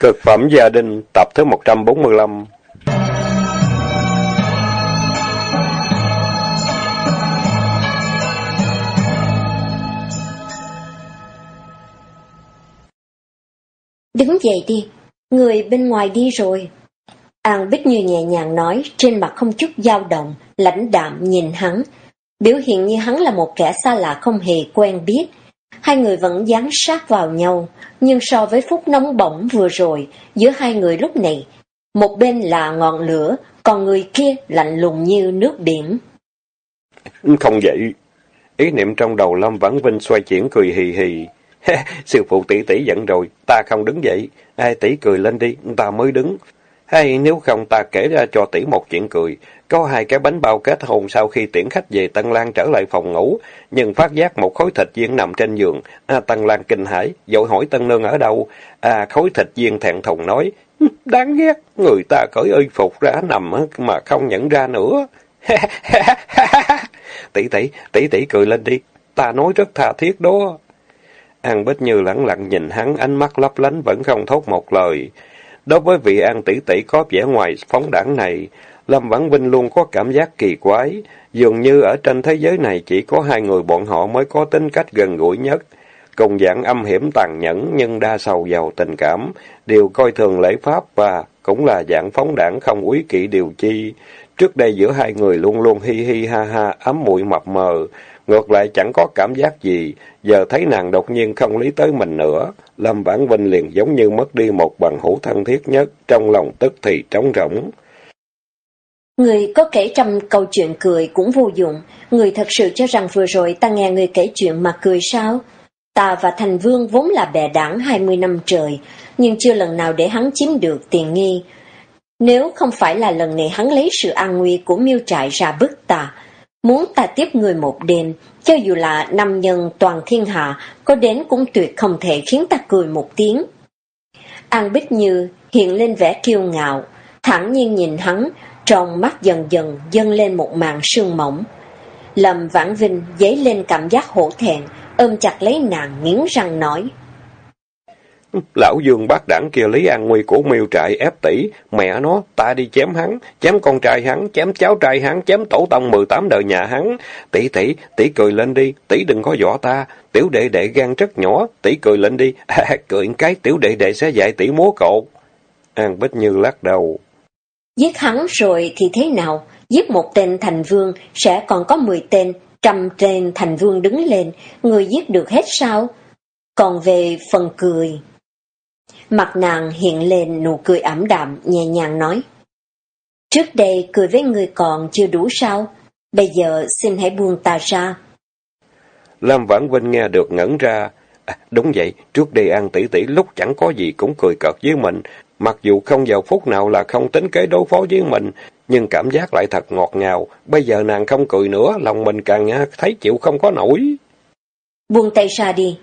Cực phẩm gia đình, tập thứ 145 Đứng dậy đi, người bên ngoài đi rồi. An Bích Như nhẹ nhàng nói, trên mặt không chút dao động, lãnh đạm nhìn hắn. Biểu hiện như hắn là một kẻ xa lạ không hề quen biết. Hai người vẫn dán sát vào nhau, nhưng so với phút nóng bỏng vừa rồi, giữa hai người lúc này, một bên là ngọn lửa, còn người kia lạnh lùng như nước biển. Không vậy. Ý niệm trong đầu Lâm Vãn Vinh xoay chuyển cười hì hì. Sư phụ tỷ tỷ giận rồi, ta không đứng dậy. Ai tỷ cười lên đi, ta mới đứng. Hay nếu không ta kể ra cho tỷ một chuyện cười. Có hai cái bánh bao kết hôn sau khi tiễn khách về Tân Lan trở lại phòng ngủ, nhưng phát giác một khối thịt viên nằm trên giường. À, Tân Lan kinh hãi, dội hỏi Tân Nương ở đâu. À, khối thịt viên thẹn thùng nói, đáng ghét, người ta cởi y phục ra nằm mà không nhận ra nữa. tỷ tỷ, tỷ tỷ cười lên đi, ta nói rất tha thiết đó. An Bích Như lẳng lặng nhìn hắn, ánh mắt lấp lánh vẫn không thốt một lời. Đối với vị An tỷ tỷ có vẻ ngoài phóng đảng này, Lâm Vãn Vinh luôn có cảm giác kỳ quái, dường như ở trên thế giới này chỉ có hai người bọn họ mới có tính cách gần gũi nhất. Cùng dạng âm hiểm tàn nhẫn nhưng đa sầu giàu tình cảm, đều coi thường lễ pháp và cũng là dạng phóng đảng không quý kỵ điều chi. Trước đây giữa hai người luôn luôn hi hi ha ha, ấm muội mập mờ, ngược lại chẳng có cảm giác gì, giờ thấy nàng đột nhiên không lý tới mình nữa. Lâm Vãn Vinh liền giống như mất đi một bằng hữu thân thiết nhất, trong lòng tức thì trống rỗng. Người có kể trăm câu chuyện cười cũng vô dụng, người thật sự cho rằng vừa rồi ta nghe người kể chuyện mà cười sao? Ta và Thành Vương vốn là bè đảng 20 năm trời, nhưng chưa lần nào để hắn chiếm được tiền nghi. Nếu không phải là lần này hắn lấy sự an nguy của miêu trại ra bức ta, muốn ta tiếp người một đêm, cho dù là năm nhân toàn thiên hạ, có đến cũng tuyệt không thể khiến ta cười một tiếng. An Bích Như hiện lên vẻ kiêu ngạo, thẳng nhiên nhìn hắn, trong mắt dần dần dâng lên một màn sương mỏng. Lâm Vãn Vinh dấy lên cảm giác hổ thẹn, ôm chặt lấy nàng nghiến răng nói. Lão Dương bác đảng kia lấy An Nguy của miêu trại ép tỷ, mẹ nó, ta đi chém hắn, chém con trai hắn, chém cháu trai hắn, chém tổ tông 18 đời nhà hắn. Tỷ tỷ, tỷ cười lên đi, tỷ đừng có dọa ta, tiểu đệ đệ gan rất nhỏ, tỷ cười lên đi, à, cười cái tiểu đệ đệ sẽ dạy tỷ múa cột. An Bích Như lắc đầu. Giết hắn rồi thì thế nào? Giết một tên thành vương sẽ còn có 10 tên, trăm tên thành vương đứng lên, người giết được hết sao? Còn về phần cười... Mặt nàng hiện lên nụ cười ảm đạm, nhẹ nhàng nói. Trước đây cười với người còn chưa đủ sao? Bây giờ xin hãy buông ta ra. Lâm Vãn Vinh nghe được ngẩn ra. À, đúng vậy, trước đây An tỷ tỷ lúc chẳng có gì cũng cười cợt với mình. Mặc dù không vào phút nào là không tính kế đối phó với mình, nhưng cảm giác lại thật ngọt ngào. Bây giờ nàng không cười nữa, lòng mình càng thấy chịu không có nổi. Buông tay ra đi,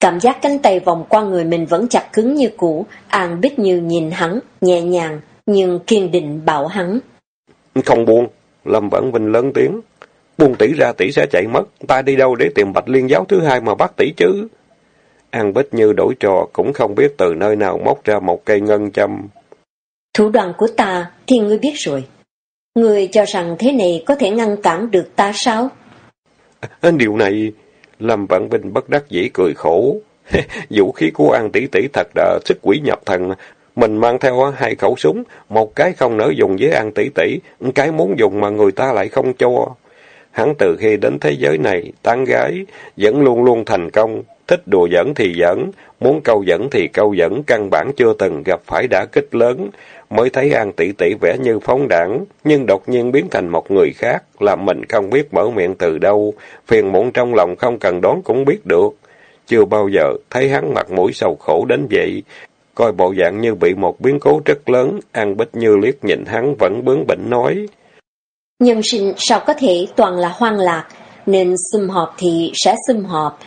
Cảm giác cánh tay vòng qua người mình vẫn chặt cứng như cũ, An Bích Như nhìn hắn, nhẹ nhàng, nhưng kiên định bảo hắn. Không buông, Lâm Vãn Vinh lớn tiếng. Buông tỷ ra tỷ sẽ chạy mất, ta đi đâu để tìm bạch liên giáo thứ hai mà bắt tỷ chứ? An Bích Như đổi trò, cũng không biết từ nơi nào móc ra một cây ngân châm. Thủ đoạn của ta thì ngươi biết rồi. Ngươi cho rằng thế này có thể ngăn cản được ta sao? À, điều này Lâm Vãn Vinh bất đắc dĩ cười khổ. Vũ khí của An tỷ tỷ thật đã sức quỷ nhập thần. Mình mang theo hai khẩu súng, một cái không nỡ dùng với An tỷ tỷ, cái muốn dùng mà người ta lại không cho. Hắn từ khi đến thế giới này, tán gái, vẫn luôn luôn thành công, thích đùa giỡn thì giỡn, muốn câu dẫn thì câu dẫn, căn bản chưa từng gặp phải đã kích lớn mới thấy An tỷ tỷ vẻ như phóng đảng, nhưng đột nhiên biến thành một người khác, làm mình không biết mở miệng từ đâu, phiền muộn trong lòng không cần đoán cũng biết được. Chưa bao giờ thấy hắn mặt mũi sầu khổ đến vậy, coi bộ dạng như bị một biến cố rất lớn, An Bích Như liếc nhìn hắn vẫn bướng bỉnh nói. Nhân sinh sao có thể toàn là hoang lạc, nên xung họp thì sẽ xung họp,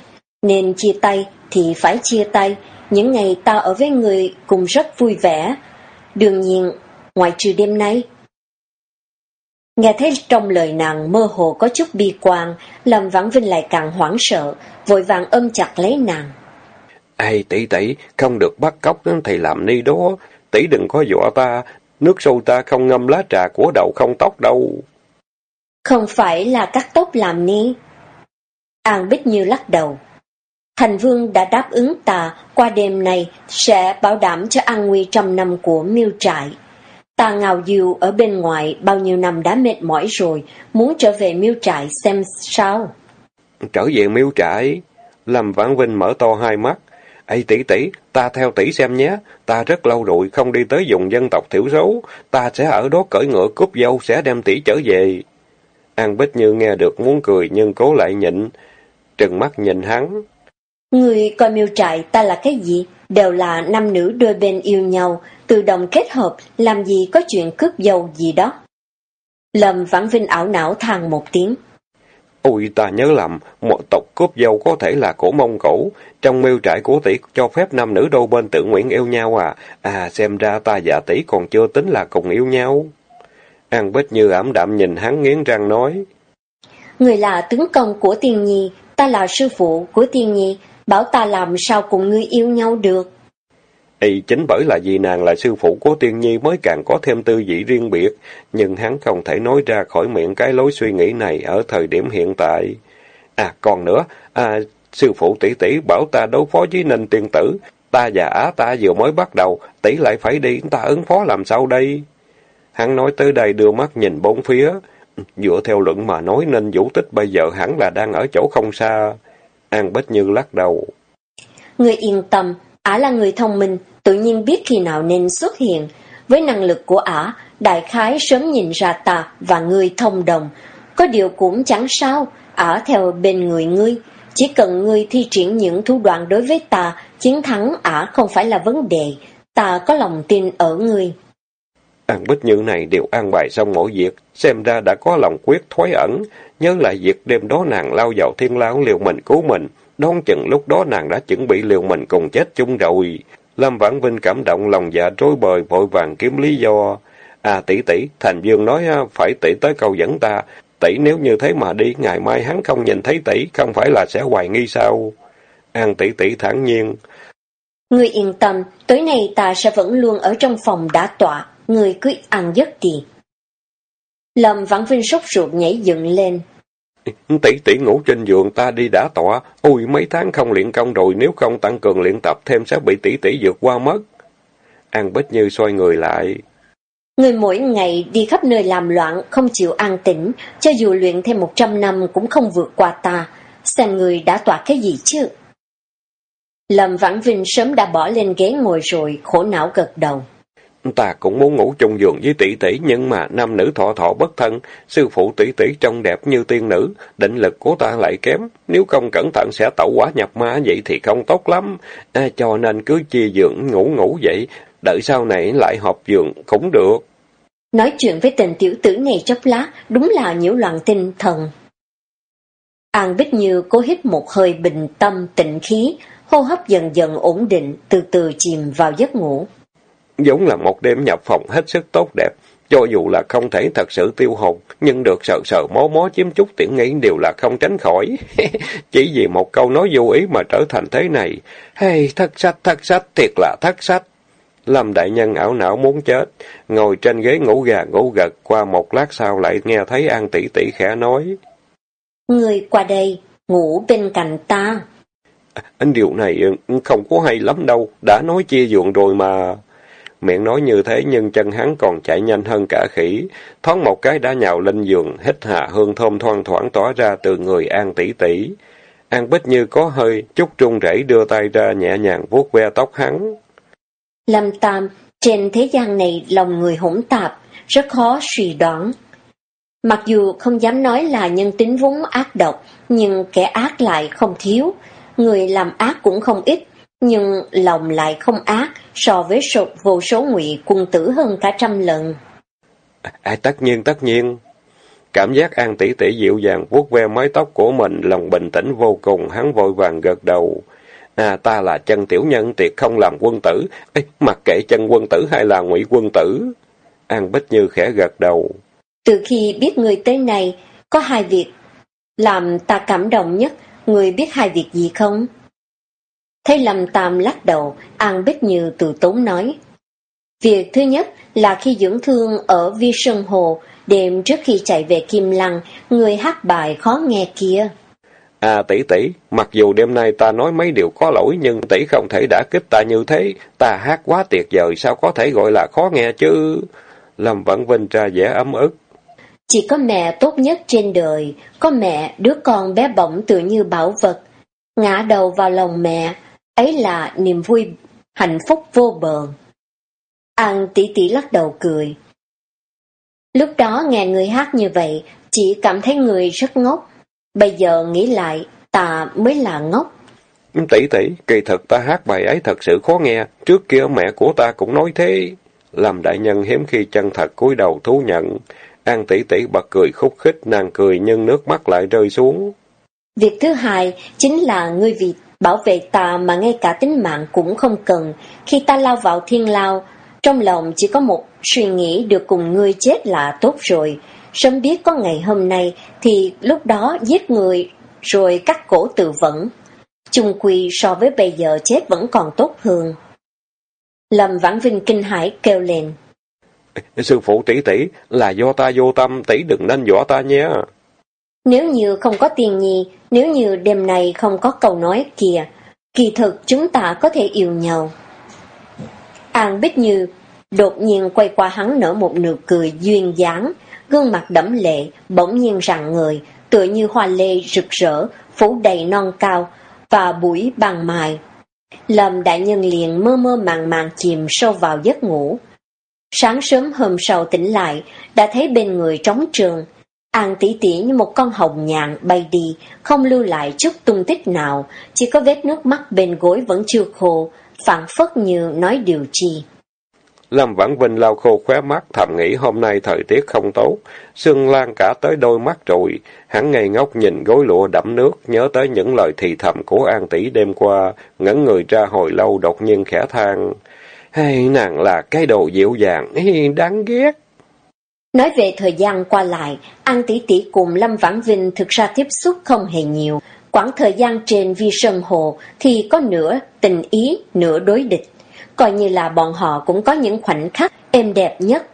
nên chia tay thì phải chia tay. Những ngày ta ở với người cùng rất vui vẻ, Đương nhiên, ngoại trừ đêm nay. Nghe thấy trong lời nàng mơ hồ có chút bi quan, làm Vãn Vinh lại càng hoảng sợ, vội vàng ôm chặt lấy nàng. Ê tỷ tỷ, không được bắt cóc thì làm ni đó. Tỷ đừng có dọa ta, nước sôi ta không ngâm lá trà của đầu không tóc đâu. Không phải là cắt tóc làm ni. An Bích Như lắc đầu. Thành Vương đã đáp ứng ta qua đêm này sẽ bảo đảm cho an nguy trăm năm của miêu trại. Ta ngào diều ở bên ngoài bao nhiêu năm đã mệt mỏi rồi, muốn trở về miêu trại xem sao. Trở về miêu trại? Lâm Vãn Vinh mở to hai mắt. Ê tỷ tỷ, ta theo tỷ xem nhé, ta rất lâu rồi không đi tới vùng dân tộc thiểu số, ta sẽ ở đó cởi ngựa cúp dâu sẽ đem tỷ trở về. An Bích Như nghe được muốn cười nhưng cố lại nhịn, trừng mắt nhìn hắn. Người coi miêu trại ta là cái gì? Đều là nam nữ đôi bên yêu nhau, tự động kết hợp, làm gì có chuyện cướp dâu gì đó. Lâm Vãn Vinh ảo não than một tiếng. Ôi ta nhớ lầm, một tộc cướp dâu có thể là cổ Mông Cổ, trong miêu trại của tỷ cho phép nam nữ đôi bên tự nguyện yêu nhau à, à xem ra ta và tỷ còn chưa tính là cùng yêu nhau. An Bích Như ảm đạm nhìn hắn nghiến răng nói. Người là tướng công của tiên nhi, ta là sư phụ của tiên nhi, bảo ta làm sao cùng ngươi yêu nhau được. Y chính bởi là vì nàng là sư phụ của tiên nhi mới càng có thêm tư vị riêng biệt, nhưng hắn không thể nói ra khỏi miệng cái lối suy nghĩ này ở thời điểm hiện tại. À còn nữa, à, sư phụ tỷ tỷ bảo ta đối phó với ninh tiên tử, ta và á ta vừa mới bắt đầu, tỷ lại phải đi, ta ứng phó làm sao đây? Hắn nói tới đây đưa mắt nhìn bốn phía, dựa theo luận mà nói nên vũ tích bây giờ hẳn là đang ở chỗ không xa. An Bích Như lắc đầu. Người yên tâm, ả là người thông minh, tự nhiên biết khi nào nên xuất hiện. Với năng lực của ả, đại khái sớm nhìn ra ta và người thông đồng. Có điều cũng chẳng sao, ả theo bên người ngươi. Chỉ cần ngươi thi triển những thủ đoạn đối với ta, chiến thắng ả không phải là vấn đề. Ta có lòng tin ở ngươi. An Bích Như này đều an bài xong mỗi việc, xem ra đã có lòng quyết thoái ẩn, nhớ lại việc đêm đó nàng lao vào thiên lao liều mình cứu mình, đón chừng lúc đó nàng đã chuẩn bị liều mình cùng chết chung rồi. Lâm Vãn Vinh cảm động lòng dạ trối bời vội vàng kiếm lý do. À tỷ tỷ, Thành Dương nói à, phải tỷ tới câu dẫn ta, tỷ nếu như thế mà đi, ngày mai hắn không nhìn thấy tỷ, không phải là sẽ hoài nghi sao? An tỷ tỷ thản nhiên. Ngươi yên tâm, tối nay ta sẽ vẫn luôn ở trong phòng đã tọa, người cứ ăn giấc đi. Lâm Vãn Vinh sốt ruột nhảy dựng lên. Tỷ tỷ ngủ trên giường ta đi đã tọa, ôi mấy tháng không luyện công rồi nếu không tăng cường luyện tập thêm sẽ bị tỷ tỷ vượt qua mất. An Bích Như xoay người lại. Người mỗi ngày đi khắp nơi làm loạn, không chịu an tĩnh, cho dù luyện thêm một trăm năm cũng không vượt qua ta. Xem người đã tỏa cái gì chứ? Lâm Vãn Vinh sớm đã bỏ lên ghế ngồi rồi, khổ não gật đầu. Ta cũng muốn ngủ chung giường với tỷ tỷ, nhưng mà nam nữ thọ thọ bất thân, sư phụ tỷ tỷ trông đẹp như tiên nữ, định lực của ta lại kém, nếu không cẩn thận sẽ tẩu quả nhập ma vậy thì không tốt lắm, à, cho nên cứ chia giường ngủ ngủ vậy, đợi sau này lại họp giường cũng được. Nói chuyện với tình tiểu tử này chốc lá, đúng là nhiễu loạn tinh thần. An Bích Như cố hít một hơi bình tâm tịnh khí, hô hấp dần dần ổn định, từ từ chìm vào giấc ngủ giống là một đêm nhập phòng hết sức tốt đẹp. Cho dù là không thể thật sự tiêu hồn, nhưng được sợ sợ mó mó chiếm chút tiện nghi đều là không tránh khỏi. Chỉ vì một câu nói vô ý mà trở thành thế này. Hey, thất sách, thất sách, thiệt là thất sách. Lâm đại nhân ảo não muốn chết, ngồi trên ghế ngủ gà ngủ gật, qua một lát sau lại nghe thấy An tỷ tỷ khẽ nói. Người qua đây, ngủ bên cạnh ta. À, anh điều này không có hay lắm đâu, đã nói chia giường rồi mà. Miệng nói như thế nhưng chân hắn còn chạy nhanh hơn cả khỉ. Thoáng một cái đã nhào lên giường, hít hạ hương thơm thoang thoảng tỏa ra từ người An tỷ tỷ. An Bích như có hơi, chút trung rẩy đưa tay ra nhẹ nhàng vuốt ve tóc hắn. Lâm Tam, trên thế gian này lòng người hỗn tạp, rất khó suy đoán. Mặc dù không dám nói là nhân tính vốn ác độc, nhưng kẻ ác lại không thiếu, người làm ác cũng không ít, nhưng lòng lại không ác so với số, vô số ngụy quân tử hơn cả trăm lần. À, tất nhiên, tất nhiên. Cảm giác an tỷ tỷ dịu dàng vuốt ve mái tóc của mình, lòng bình tĩnh vô cùng, hắn vội vàng gật đầu. À, ta là chân tiểu nhân tiệt không làm quân tử, Ê, mặc kệ chân quân tử hay là ngụy quân tử. An Bích Như khẽ gật đầu. Từ khi biết người tới này, có hai việc làm ta cảm động nhất, người biết hai việc gì không? Thấy Lâm Tam lắc đầu, An Bích Như từ tốn nói. Việc thứ nhất là khi dưỡng thương ở Vi Sơn Hồ, đêm trước khi chạy về Kim Lăng, người hát bài khó nghe kia. À tỷ tỷ, mặc dù đêm nay ta nói mấy điều có lỗi nhưng tỷ không thể đã kích ta như thế, ta hát quá tuyệt vời sao có thể gọi là khó nghe chứ. Lâm Vãn Vinh ra vẻ ấm ức. Chỉ có mẹ tốt nhất trên đời, có mẹ đứa con bé bỏng tự như bảo vật, ngã đầu vào lòng mẹ, ấy là niềm vui, hạnh phúc vô bờ. An tỷ tỷ lắc đầu cười. Lúc đó nghe người hát như vậy, chỉ cảm thấy người rất ngốc. Bây giờ nghĩ lại, ta mới là ngốc. Tỷ tỷ, kỳ thực ta hát bài ấy thật sự khó nghe, trước kia mẹ của ta cũng nói thế. Làm đại nhân hiếm khi chân thật cúi đầu thú nhận. An tỷ tỷ bật cười khúc khích, nàng cười nhưng nước mắt lại rơi xuống. Việc thứ hai chính là ngươi vì bảo vệ ta mà ngay cả tính mạng cũng không cần. Khi ta lao vào thiên lao, trong lòng chỉ có một suy nghĩ được cùng ngươi chết là tốt rồi. Sớm biết có ngày hôm nay thì lúc đó giết người rồi cắt cổ tự vẫn. Chung quy so với bây giờ chết vẫn còn tốt hơn. Lâm Vãn Vinh kinh hãi kêu lên. Sư phụ tỷ tỷ là do ta vô tâm, tỷ đừng nên dọa ta nhé. Nếu như không có tiền nhi, nếu như đêm này không có câu nói kìa, kỳ thực chúng ta có thể yêu nhau. An Bích Như đột nhiên quay qua hắn nở một nụ cười duyên dáng, gương mặt đẫm lệ, bỗng nhiên rạng người, tựa như hoa lê rực rỡ, phủ đầy non cao và bụi bằng mài. Lâm đại nhân liền mơ mơ màng màng chìm sâu vào giấc ngủ. Sáng sớm hôm sau tỉnh lại, đã thấy bên người trống trường. An tỉ tỉ như một con hồng nhạn bay đi, không lưu lại chút tung tích nào, chỉ có vết nước mắt bên gối vẫn chưa khô, phản phất như nói điều chi. Lâm Vãn Vinh lau khô khóe mắt, thầm nghĩ hôm nay thời tiết không tốt, sương lan cả tới đôi mắt rồi, hắn ngây ngốc nhìn gối lụa đẫm nước, nhớ tới những lời thì thầm của An Tỷ đêm qua, ngẩn người ra hồi lâu đột nhiên khẽ than. Hay nàng là cái đồ dịu dàng, đáng ghét. Nói về thời gian qua lại, An Tỷ Tỷ cùng Lâm Vãn Vinh thực ra tiếp xúc không hề nhiều. Quãng thời gian trên Vi Sơn Hồ thì có nửa tình ý, nửa đối địch. Coi như là bọn họ cũng có những khoảnh khắc êm đẹp nhất.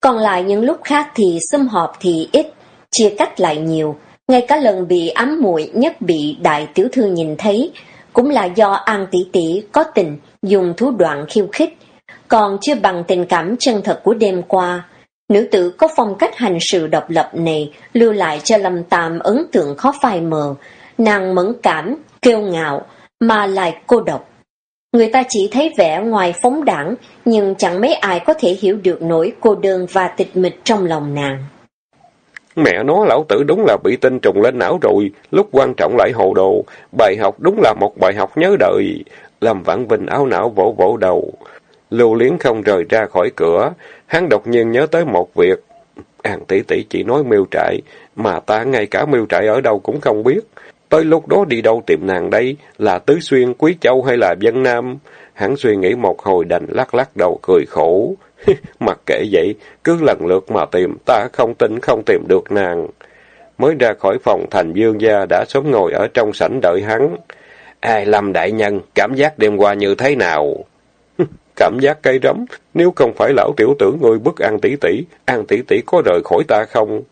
Còn lại những lúc khác thì xâm họp thì ít, chia cách lại nhiều. Ngay cả lần bị ám muội nhất bị đại tiểu thư nhìn thấy, cũng là do An Tỷ Tỷ có tình, dùng thú đoạn khiêu khích. Còn chưa bằng tình cảm chân thật của đêm qua, nữ tử có phong cách hành sự độc lập này lưu lại cho Lâm Tam ấn tượng khó phai mờ, nàng mẫn cảm, kiêu ngạo, mà lại cô độc. Người ta chỉ thấy vẻ ngoài phóng đẳng, nhưng chẳng mấy ai có thể hiểu được nỗi cô đơn và tịch mịch trong lòng nàng. Mẹ nó lão tử đúng là bị tinh trùng lên não rồi, lúc quan trọng lại hồ đồ, bài học đúng là một bài học nhớ đời. Lâm Vãn Vinh áo não vỗ vỗ đầu. Lưu Liến không rời ra khỏi cửa, hắn đột nhiên nhớ tới một việc. An tỷ tỷ chỉ nói miêu trại, mà ta ngay cả miêu trại ở đâu cũng không biết. Tới lúc đó đi đâu tìm nàng đây, là Tứ Xuyên, Quý Châu hay là Vân Nam? Hắn suy nghĩ một hồi đành lắc lắc đầu cười khổ. Mặc kệ vậy, cứ lần lượt mà tìm, ta không tin không tìm được nàng. Mới ra khỏi phòng thành dương gia đã sớm ngồi ở trong sảnh đợi hắn. Ai lâm đại nhân, cảm giác đêm qua như thế nào? Cảm giác cay rắm, nếu không phải lão tiểu tử ngươi bức An tỷ tỷ, An tỷ tỷ có rời khỏi ta không?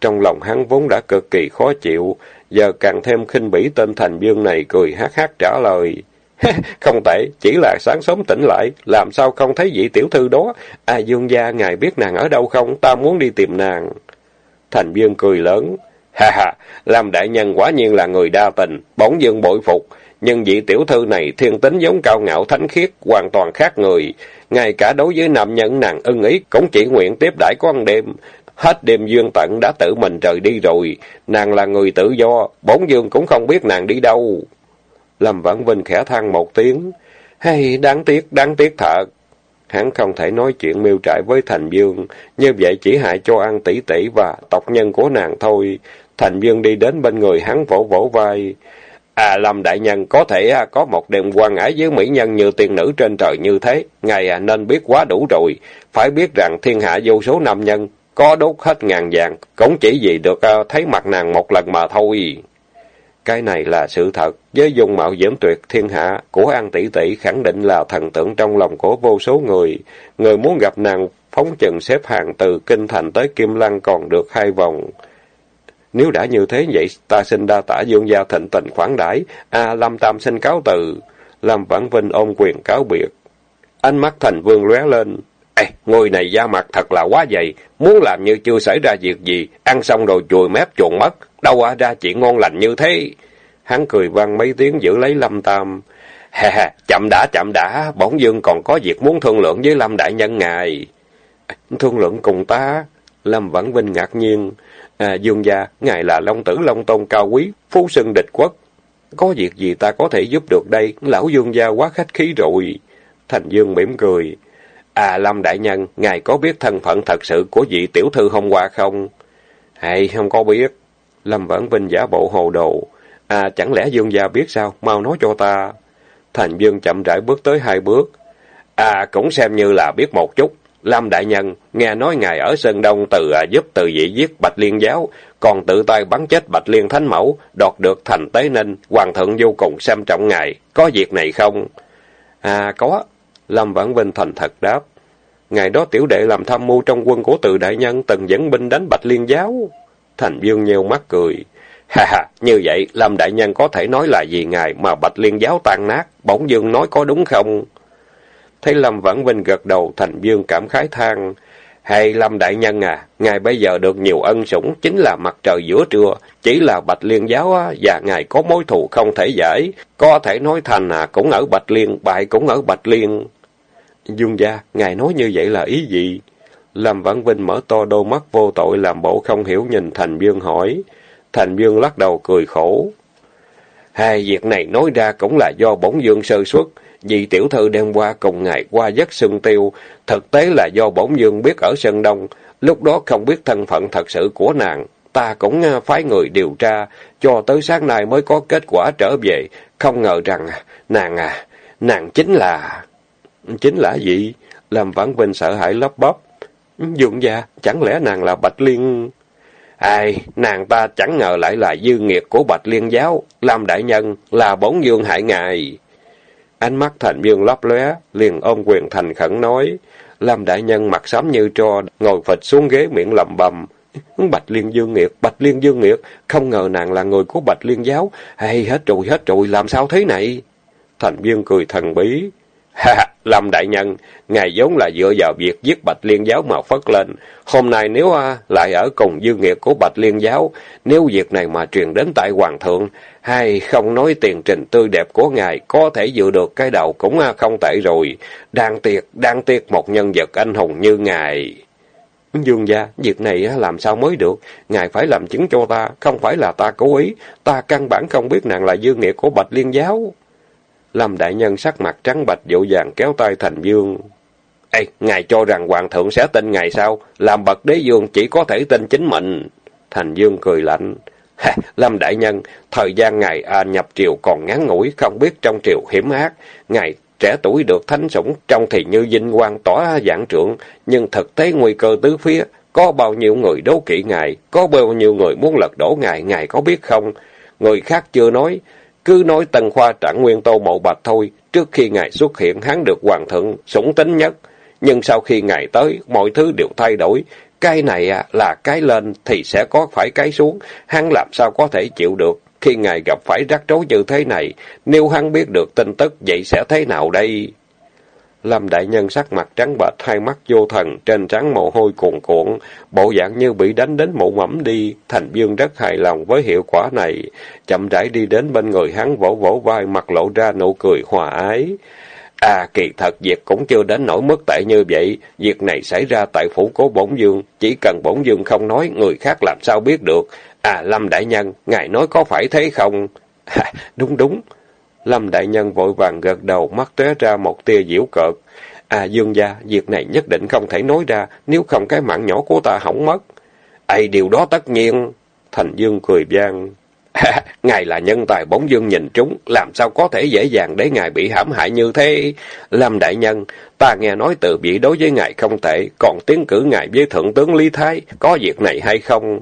Trong lòng hắn vốn đã cực kỳ khó chịu, giờ càng thêm khinh bỉ tên thành dương này cười hát hát trả lời. không tệ, chỉ là sáng sớm tỉnh lại, làm sao không thấy vị tiểu thư đó? À dương gia, ngài biết nàng ở đâu không? Ta muốn đi tìm nàng. Thành dương cười lớn. Ha ha, làm đại nhân quả nhiên là người đa tình, bỗng dương bội phục. Nhưng vị tiểu thư này thiên tính giống cao ngạo thánh khiết, hoàn toàn khác người. Ngay cả đối với nam nhân nàng ưng ý cũng chỉ nguyện tiếp đãi con đêm. Hết đêm dương tận đã tự mình rời đi rồi. Nàng là người tự do, bốn dương cũng không biết nàng đi đâu. Lâm Vãn Vinh khẽ than một tiếng. Hay, đáng tiếc, đáng tiếc thật. Hắn không thể nói chuyện miêu trại với Thành Dương, như vậy chỉ hại cho an tỷ tỷ và tộc nhân của nàng thôi. Thành Dương đi đến bên người hắn vỗ vỗ vai. À, Lâm Đại Nhân có thể à, có một đêm quan ái với mỹ nhân như tiên nữ trên trời như thế. Ngài à, nên biết quá đủ rồi. Phải biết rằng thiên hạ vô số nam nhân, có đốt hết ngàn vàng, cũng chỉ vì được à, thấy mặt nàng một lần mà thôi. cái này là sự thật. Với dung mạo diễm tuyệt thiên hạ của An Tỷ Tỷ khẳng định là thần tượng trong lòng của vô số người. Người muốn gặp nàng phóng chừng xếp hàng từ Kinh Thành tới Kim Lăng còn được hai vòng. Nếu đã như thế vậy, ta xin đa tả dương gia thịnh tình khoản đãi A Lâm Tam xin cáo từ. Lâm Vãn Vinh ôm quyền cáo biệt. Ánh mắt thành vương lóe lên. Ê, ngôi này da mặt thật là quá dày, muốn làm như chưa xảy ra việc gì, ăn xong rồi chùi mép chuồn mất, đâu à ra chuyện ngon lành như thế. Hắn cười vang mấy tiếng giữ lấy Lâm Tam. Hè hè, chậm đã, chậm đã, bổn dương còn có việc muốn thương lượng với Lâm Đại Nhân ngài. Thương lượng cùng ta? Lâm Vãn Vinh ngạc nhiên. À, dương gia, ngài là Long Tử Long Tôn cao quý, phú sưng địch quốc. Có việc gì ta có thể giúp được đây, lão dương gia quá khách khí rồi. Thành Dương mỉm cười. À Lâm Đại Nhân, ngài có biết thân phận thật sự của vị tiểu thư hôm qua không? Hay không có biết. Lâm Vãn Vinh giả bộ hồ đồ. À chẳng lẽ Dương gia biết sao? Mau nói cho ta. Thành Dương chậm rãi bước tới hai bước. À cũng xem như là biết một chút. Lâm Đại Nhân, nghe nói ngài ở Sơn Đông từ à, giúp từ vị giết Bạch Liên Giáo, còn tự tay bắn chết Bạch Liên Thánh Mẫu, đoạt được thành Tế Ninh, Hoàng thượng vô cùng xem trọng ngài. Có việc này không? À có. Lâm Vãn Vinh thành thật đáp. Ngày đó tiểu đệ làm tham mưu trong quân của từ đại nhân từng dẫn binh đánh Bạch Liên Giáo. Thành Dương nheo mắt cười. Ha ha, như vậy Lâm đại nhân có thể nói là gì ngài mà Bạch Liên Giáo tan nát, bỗng dương nói có đúng không? Thấy Lâm Vãn Vinh gật đầu, Thành Dương cảm khái than. Hay Lâm Đại Nhân à, ngài bây giờ được nhiều ân sủng, chính là mặt trời giữa trưa, chỉ là Bạch Liên giáo á, và ngài có mối thù không thể giải. Có thể nói thành à, cũng ở Bạch Liên, bại cũng ở Bạch Liên. Dương gia, ngài nói như vậy là ý gì? Lâm Vãn Vinh mở to đôi mắt vô tội làm bộ không hiểu nhìn Thành Dương hỏi. Thành Dương lắc đầu cười khổ. Hai việc này nói ra cũng là do bổn dương sơ xuất. Vì tiểu thư đêm qua cùng ngài qua giấc sưng tiêu, thực tế là do bổn dương biết ở Sơn Đông, lúc đó không biết thân phận thật sự của nàng. Ta cũng à, phái người điều tra, cho tới sáng nay mới có kết quả trở về, không ngờ rằng à, nàng à, nàng chính là... Chính là gì? Làm Vãn Vinh sợ hãi lấp bắp. Dương gia, chẳng lẽ nàng là Bạch Liên... Ai, nàng ta chẳng ngờ lại là dư nghiệt của Bạch Liên giáo, làm đại nhân, là bổn dương hại ngài. Ánh mắt thành viên lấp lóe, liền ôm quyền thành khẩn nói. Lam đại nhân mặt xám như tro, ngồi phịch xuống ghế miệng lầm bầm. Bạch Liên Dương Nghiệt, Bạch Liên Dương Nghiệt, không ngờ nàng là người của Bạch Liên giáo. Hay hết rồi, hết rồi, làm sao thế này? Thành viên cười thần bí. Ha, Lâm Đại Nhân, ngài vốn là dựa vào việc giết Bạch Liên Giáo mà phất lên. Hôm nay nếu à, lại ở cùng dư nghiệp của Bạch Liên Giáo, nếu việc này mà truyền đến tại Hoàng thượng, hay không nói tiền trình tươi đẹp của ngài, có thể dự được cái đầu cũng à, không tệ rồi. Đang tiệt, đang tiệt một nhân vật anh hùng như ngài. Dương gia, việc này làm sao mới được? Ngài phải làm chứng cho ta, không phải là ta cố ý. Ta căn bản không biết nàng là dư nghĩa của Bạch Liên Giáo. Lâm Đại Nhân sắc mặt trắng bạch dỗ dàng kéo tay Thành Dương. Ê, ngài cho rằng Hoàng thượng sẽ tin ngài sao? Làm bậc đế dương chỉ có thể tin chính mình. Thành Dương cười lạnh. Ha, Lâm Đại Nhân, thời gian ngài à, nhập triều còn ngắn ngủi, không biết trong triều hiểm ác. Ngài trẻ tuổi được thánh sủng, trong thì như vinh quang tỏa giảng trưởng, nhưng thực tế nguy cơ tứ phía. Có bao nhiêu người đấu kỵ ngài, có bao nhiêu người muốn lật đổ ngài, ngài có biết không? Người khác chưa nói, cứ nói Tân Khoa trạng nguyên tô mộ bạch thôi, trước khi ngài xuất hiện hắn được hoàng thượng sủng tính nhất. Nhưng sau khi ngài tới, mọi thứ đều thay đổi. Cái này à, là cái lên thì sẽ có phải cái xuống, hắn làm sao có thể chịu được. Khi ngài gặp phải rắc rối như thế này, nếu hắn biết được tin tức, vậy sẽ thế nào đây? Lâm đại nhân sắc mặt trắng bệch, hai mắt vô thần, trên trán mồ hôi cuồn cuộn, bộ dạng như bị đánh đến mụ mẫm đi. Thành Dương rất hài lòng với hiệu quả này, chậm rãi đi đến bên người hắn vỗ vỗ vai, mặt lộ ra nụ cười hòa ái. À, kỳ thật việc cũng chưa đến nỗi mức tệ như vậy. Việc này xảy ra tại phủ cố bổn dương. Chỉ cần bổn dương không nói, người khác làm sao biết được. À, Lâm Đại Nhân, ngài nói có phải thế không? À, đúng đúng. Lâm Đại Nhân vội vàng gật đầu, mắt tóe ra một tia diễu cợt. À Dương gia, việc này nhất định không thể nói ra, nếu không cái mạng nhỏ của ta hỏng mất. Ây, điều đó tất nhiên. Thành Dương cười vang. ngài là nhân tài bóng dương nhìn trúng, làm sao có thể dễ dàng để ngài bị hãm hại như thế? Lâm Đại Nhân, ta nghe nói từ bị đối với ngài không tệ, còn tiến cử ngài với Thượng tướng Lý Thái, có việc này hay không?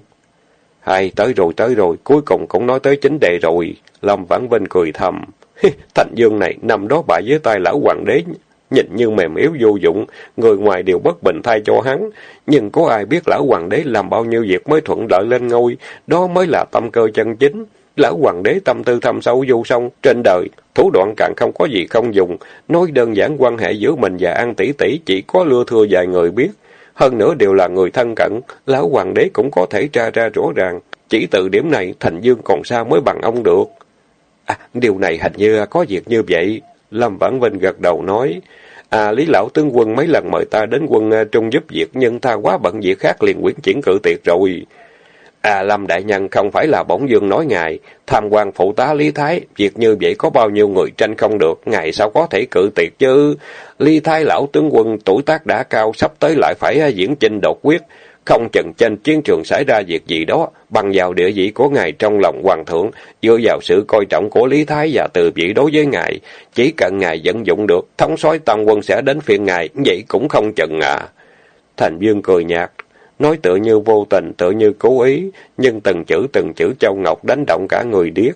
Hay, tới rồi, tới rồi, cuối cùng cũng nói tới chính đề rồi. Lâm Vãn Vinh cười thầm. Thành Dương này nằm đó bại dưới tay lão hoàng đế, nhìn như mềm yếu vô dụng, người ngoài đều bất bình thay cho hắn. Nhưng có ai biết lão hoàng đế làm bao nhiêu việc mới thuận lợi lên ngôi, đó mới là tâm cơ chân chính. Lão hoàng đế tâm tư thâm sâu vô song, trên đời, thủ đoạn càng không có gì không dùng. Nói đơn giản quan hệ giữa mình và An tỷ tỷ chỉ có lưa thưa vài người biết. Hơn nữa đều là người thân cận, lão hoàng đế cũng có thể tra ra rõ ràng. Chỉ từ điểm này, Thành Dương còn xa mới bằng ông được. À, điều này hình như có việc như vậy. Lâm Vãn Vinh gật đầu nói. À, Lý Lão Tướng Quân mấy lần mời ta đến quân ờ, trung giúp việc, nhưng ta quá bận việc khác liền quyển chuyển cử tiệc rồi. À, Lâm Đại Nhân không phải là bổng dương nói ngài, tham quan phụ tá Lý Thái, việc như vậy có bao nhiêu người tranh không được, ngài sao có thể cử tiệc chứ? Lý Thái Lão Tướng Quân tuổi tác đã cao, sắp tới lại phải ờ, diễn chinh đột quyết, không chừng trên chiến trường xảy ra việc gì đó, bằng vào địa vị của ngài trong lòng hoàng thượng, dựa vào sự coi trọng của Lý Thái và từ vị đối với ngài, chỉ cần ngài vận dụng được, thống soái tam quân sẽ đến phiên ngài, vậy cũng không chừng à. Thành Dương cười nhạt, nói tự như vô tình, tự như cố ý, nhưng từng chữ từng chữ Châu Ngọc đánh động cả người điếc.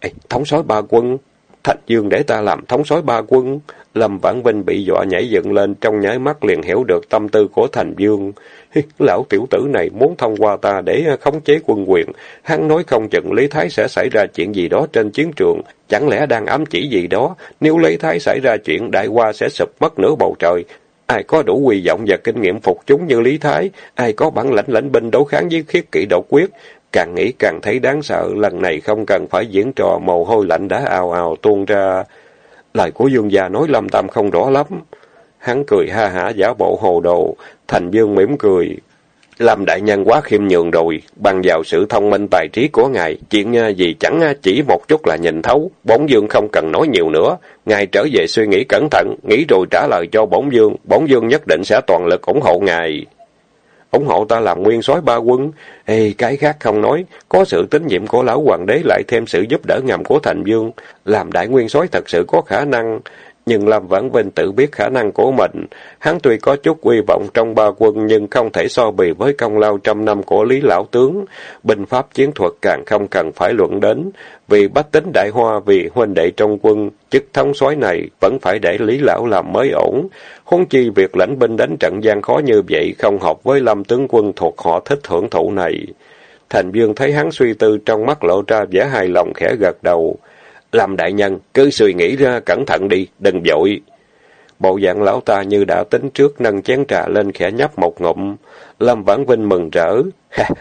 Ê, thống soái ba quân, Thành Dương để ta làm thống soái ba quân. Lâm Vãn Vinh bị dọa nhảy dựng lên, trong nháy mắt liền hiểu được tâm tư của Thành Dương. Lão tiểu tử này muốn thông qua ta để khống chế quân quyền. Hắn nói không chừng Lý Thái sẽ xảy ra chuyện gì đó trên chiến trường. Chẳng lẽ đang ám chỉ gì đó? Nếu Lý Thái xảy ra chuyện, đại qua sẽ sụp mất nửa bầu trời. Ai có đủ quy vọng và kinh nghiệm phục chúng như Lý Thái? Ai có bản lãnh lãnh binh đấu kháng với khiết kỵ độc quyết? Càng nghĩ càng thấy đáng sợ, lần này không cần phải diễn trò mồ hôi lạnh đã ào ào tuôn ra. Lời của Dương gia nói Lâm Tam không rõ lắm. Hắn cười ha hả giả bộ hồ đồ, Thành Dương mỉm cười. Lâm đại nhân quá khiêm nhường rồi, bằng vào sự thông minh tài trí của ngài, chuyện à, gì chẳng à, chỉ một chút là nhìn thấu, bổn dương không cần nói nhiều nữa. Ngài trở về suy nghĩ cẩn thận, nghĩ rồi trả lời cho bổn dương, bổn dương nhất định sẽ toàn lực ủng hộ ngài ủng hộ ta làm nguyên soái ba quân. Ê, cái khác không nói, có sự tín nhiệm của lão hoàng đế lại thêm sự giúp đỡ ngầm của thành vương, làm đại nguyên soái thật sự có khả năng. Nhưng Lâm Vãn Vinh tự biết khả năng của mình, hắn tuy có chút uy vọng trong ba quân nhưng không thể so bì với công lao trăm năm của Lý Lão Tướng. Binh pháp chiến thuật càng không cần phải luận đến, vì bách tính đại hoa vì huynh đệ trong quân, chức thống soái này vẫn phải để Lý Lão làm mới ổn. Huống chi việc lãnh binh đánh trận gian khó như vậy không hợp với Lâm Tướng quân thuộc họ thích hưởng thụ này. Thành Dương thấy hắn suy tư trong mắt lộ ra vẻ hài lòng khẽ gật đầu. Làm đại nhân, cứ suy nghĩ ra cẩn thận đi, đừng vội. Bộ dạng lão ta như đã tính trước nâng chén trà lên khẽ nhấp một ngụm. Lâm Vãn Vinh mừng rỡ.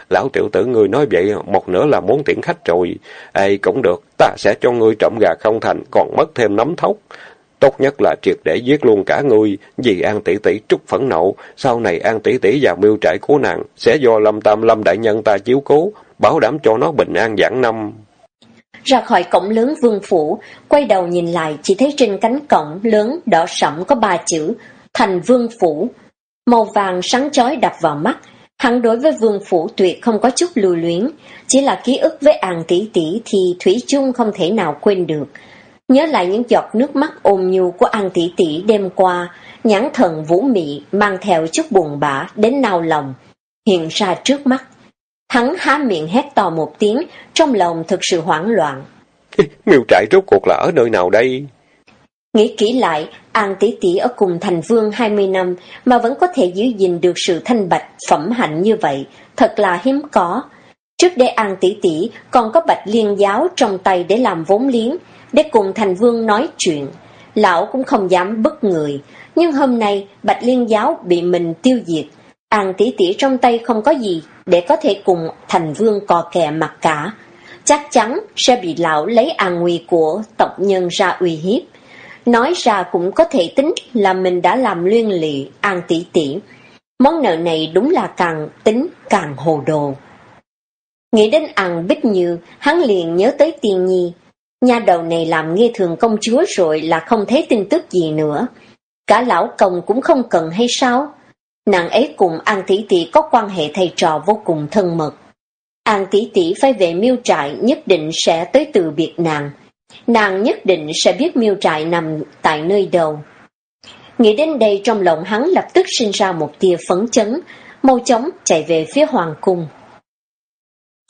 lão tiểu tử ngươi nói vậy, một nửa là muốn tiễn khách rồi. Ê, cũng được, ta sẽ cho ngươi trộm gà không thành, còn mất thêm nắm thóc. Tốt nhất là triệt để giết luôn cả ngươi, vì An tỷ tỷ trút phẫn nộ, sau này An tỷ tỷ và miêu trại của nàng sẽ do Lâm Tam Lâm đại nhân ta chiếu cố, bảo đảm cho nó bình an giảng năm. Ra khỏi cổng lớn vương phủ, quay đầu nhìn lại chỉ thấy trên cánh cổng lớn đỏ sẫm có ba chữ Thành Vương Phủ. Màu vàng sáng chói đập vào mắt, hắn đối với vương phủ tuyệt không có chút lưu luyến, chỉ là ký ức với An tỷ tỷ thì Thủy chung không thể nào quên được. Nhớ lại những giọt nước mắt ôm nhu của An tỷ tỷ đêm qua, nhãn thần vũ mị mang theo chút buồn bã đến nao lòng, hiện ra trước mắt. Hắn há miệng hét to một tiếng, trong lòng thực sự hoảng loạn. Miêu trại rốt cuộc là ở nơi nào đây? Nghĩ kỹ lại, An tỷ tỷ ở cùng thành vương 20 năm mà vẫn có thể giữ gìn được sự thanh bạch, phẩm hạnh như vậy, thật là hiếm có. Trước đây An tỷ tỷ còn có bạch liên giáo trong tay để làm vốn liếng, để cùng thành vương nói chuyện. Lão cũng không dám bất người, nhưng hôm nay bạch liên giáo bị mình tiêu diệt. An tỷ tỷ trong tay không có gì để có thể cùng thành vương cò kè mặt cả. Chắc chắn sẽ bị lão lấy an nguy của tộc nhân ra uy hiếp. Nói ra cũng có thể tính là mình đã làm liên lị an tỷ tỷ. Món nợ này đúng là càng tính càng hồ đồ. Nghĩ đến ăn bích như, hắn liền nhớ tới tiền nhi. Nhà đầu này làm nghe thường công chúa rồi là không thấy tin tức gì nữa. Cả lão công cũng không cần hay sao? Nàng ấy cùng An Tỷ Tỷ có quan hệ thầy trò vô cùng thân mật. An Tỷ Tỷ phải về miêu trại nhất định sẽ tới từ biệt nàng. Nàng nhất định sẽ biết miêu trại nằm tại nơi đâu. Nghĩ đến đây trong lòng hắn lập tức sinh ra một tia phấn chấn, mau chóng chạy về phía hoàng cung.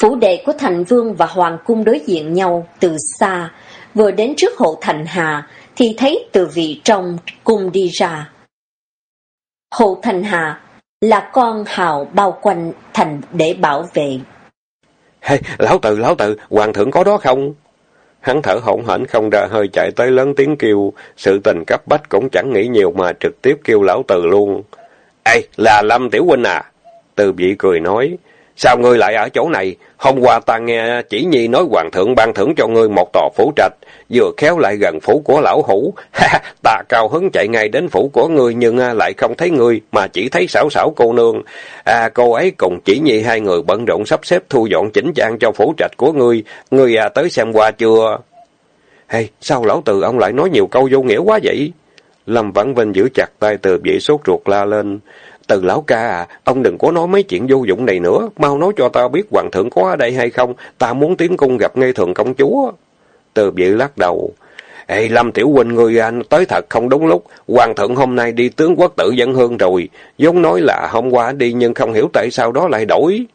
Phủ đệ của thành vương và hoàng cung đối diện nhau từ xa, vừa đến trước hộ thành hà, thì thấy từ vị trong cung đi ra. Hộ thành hà là con hào bao quanh thành để bảo vệ. Hey, lão tử, lão tử, hoàng thượng có đó không? Hắn thở hổn hển không ra hơi chạy tới lớn tiếng kêu, sự tình cấp bách cũng chẳng nghĩ nhiều mà trực tiếp kêu lão tử luôn. Ê, là Lâm Tiểu Huynh à? Từ vị cười nói, sao ngươi lại ở chỗ này? Hôm qua ta nghe chỉ nhi nói hoàng thượng ban thưởng cho ngươi một tòa phủ trạch, vừa khéo lại gần phủ của lão hủ. ta cao hứng chạy ngay đến phủ của ngươi nhưng à, lại không thấy ngươi, mà chỉ thấy xảo xảo cô nương. À, cô ấy cùng chỉ nhi hai người bận rộn sắp xếp thu dọn chỉnh trang cho phủ trạch của ngươi. Ngươi à, tới xem qua chưa? Hey, sao lão từ ông lại nói nhiều câu vô nghĩa quá vậy? Lâm Vãn Vinh giữ chặt tay từ vị sốt ruột la lên. Từ lão ca à, ông đừng có nói mấy chuyện vô dụng này nữa, mau nói cho ta biết hoàng thượng có ở đây hay không, ta muốn tiến cung gặp ngây thường công chúa. Từ dự lắc đầu. Ê, Lâm Tiểu Huynh người anh à, tới thật không đúng lúc, hoàng thượng hôm nay đi tướng quốc tử dân hương rồi, giống nói là hôm qua đi nhưng không hiểu tại sao đó lại đổi.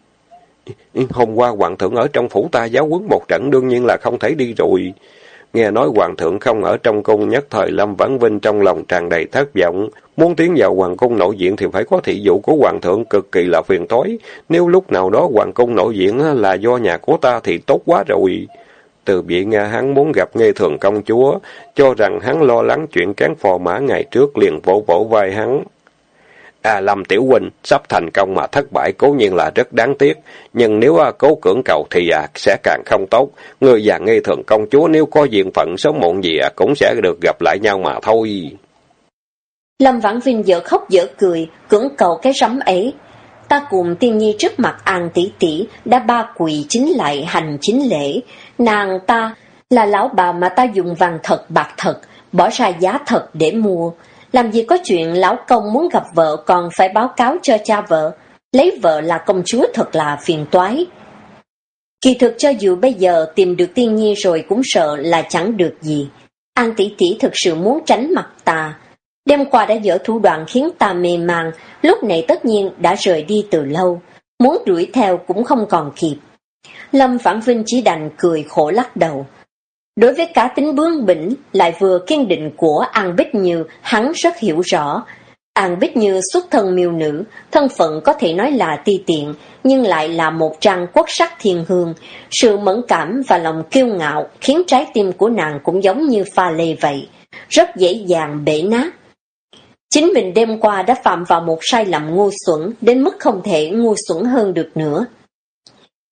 Hôm qua hoàng thượng ở trong phủ ta giáo huấn một trận đương nhiên là không thể đi rồi. Nghe nói hoàng thượng không ở trong cung nhất thời Lâm Vãn Vinh trong lòng tràn đầy thất vọng. Muốn tiến vào hoàng cung nội diện thì phải có thị dụ của hoàng thượng cực kỳ là phiền toái. Nếu lúc nào đó hoàng cung nội diện là do nhà của ta thì tốt quá rồi. Từ bị nghe hắn muốn gặp nghe thường công chúa, cho rằng hắn lo lắng chuyện cán phò mã ngày trước liền vỗ vỗ vai hắn. À, Lâm Tiểu Huynh, sắp thành công mà thất bại cố nhiên là rất đáng tiếc, nhưng nếu à, cố cưỡng cầu thì à, sẽ càng không tốt. Người già nghi thường công chúa nếu có duyên phận sớm muộn gì à, cũng sẽ được gặp lại nhau mà thôi. Lâm Vãn Vinh dở khóc dở cười, cưỡng cầu cái rắm ấy. Ta cùng tiên nhi trước mặt an tỷ tỷ đã ba quỳ chính lại hành chính lễ. Nàng ta là lão bà mà ta dùng vàng thật bạc thật, bỏ ra giá thật để mua. Làm gì có chuyện lão công muốn gặp vợ còn phải báo cáo cho cha vợ. Lấy vợ là công chúa thật là phiền toái. Kỳ thực cho dù bây giờ tìm được tiên nhi rồi cũng sợ là chẳng được gì. An tỷ tỷ thực sự muốn tránh mặt ta. Đêm qua đã dở thủ đoạn khiến ta mê màng, lúc này tất nhiên đã rời đi từ lâu. Muốn đuổi theo cũng không còn kịp. Lâm Phản Vinh chỉ đành cười khổ lắc đầu. Đối với cá tính bướng bỉnh, lại vừa kiên định của An Bích Như, hắn rất hiểu rõ. An Bích Như xuất thân miêu nữ, thân phận có thể nói là ti tiện, nhưng lại là một trang quốc sắc thiên hương. Sự mẫn cảm và lòng kiêu ngạo khiến trái tim của nàng cũng giống như pha lê vậy, rất dễ dàng bể nát. Chính mình đêm qua đã phạm vào một sai lầm ngu xuẩn, đến mức không thể ngu xuẩn hơn được nữa.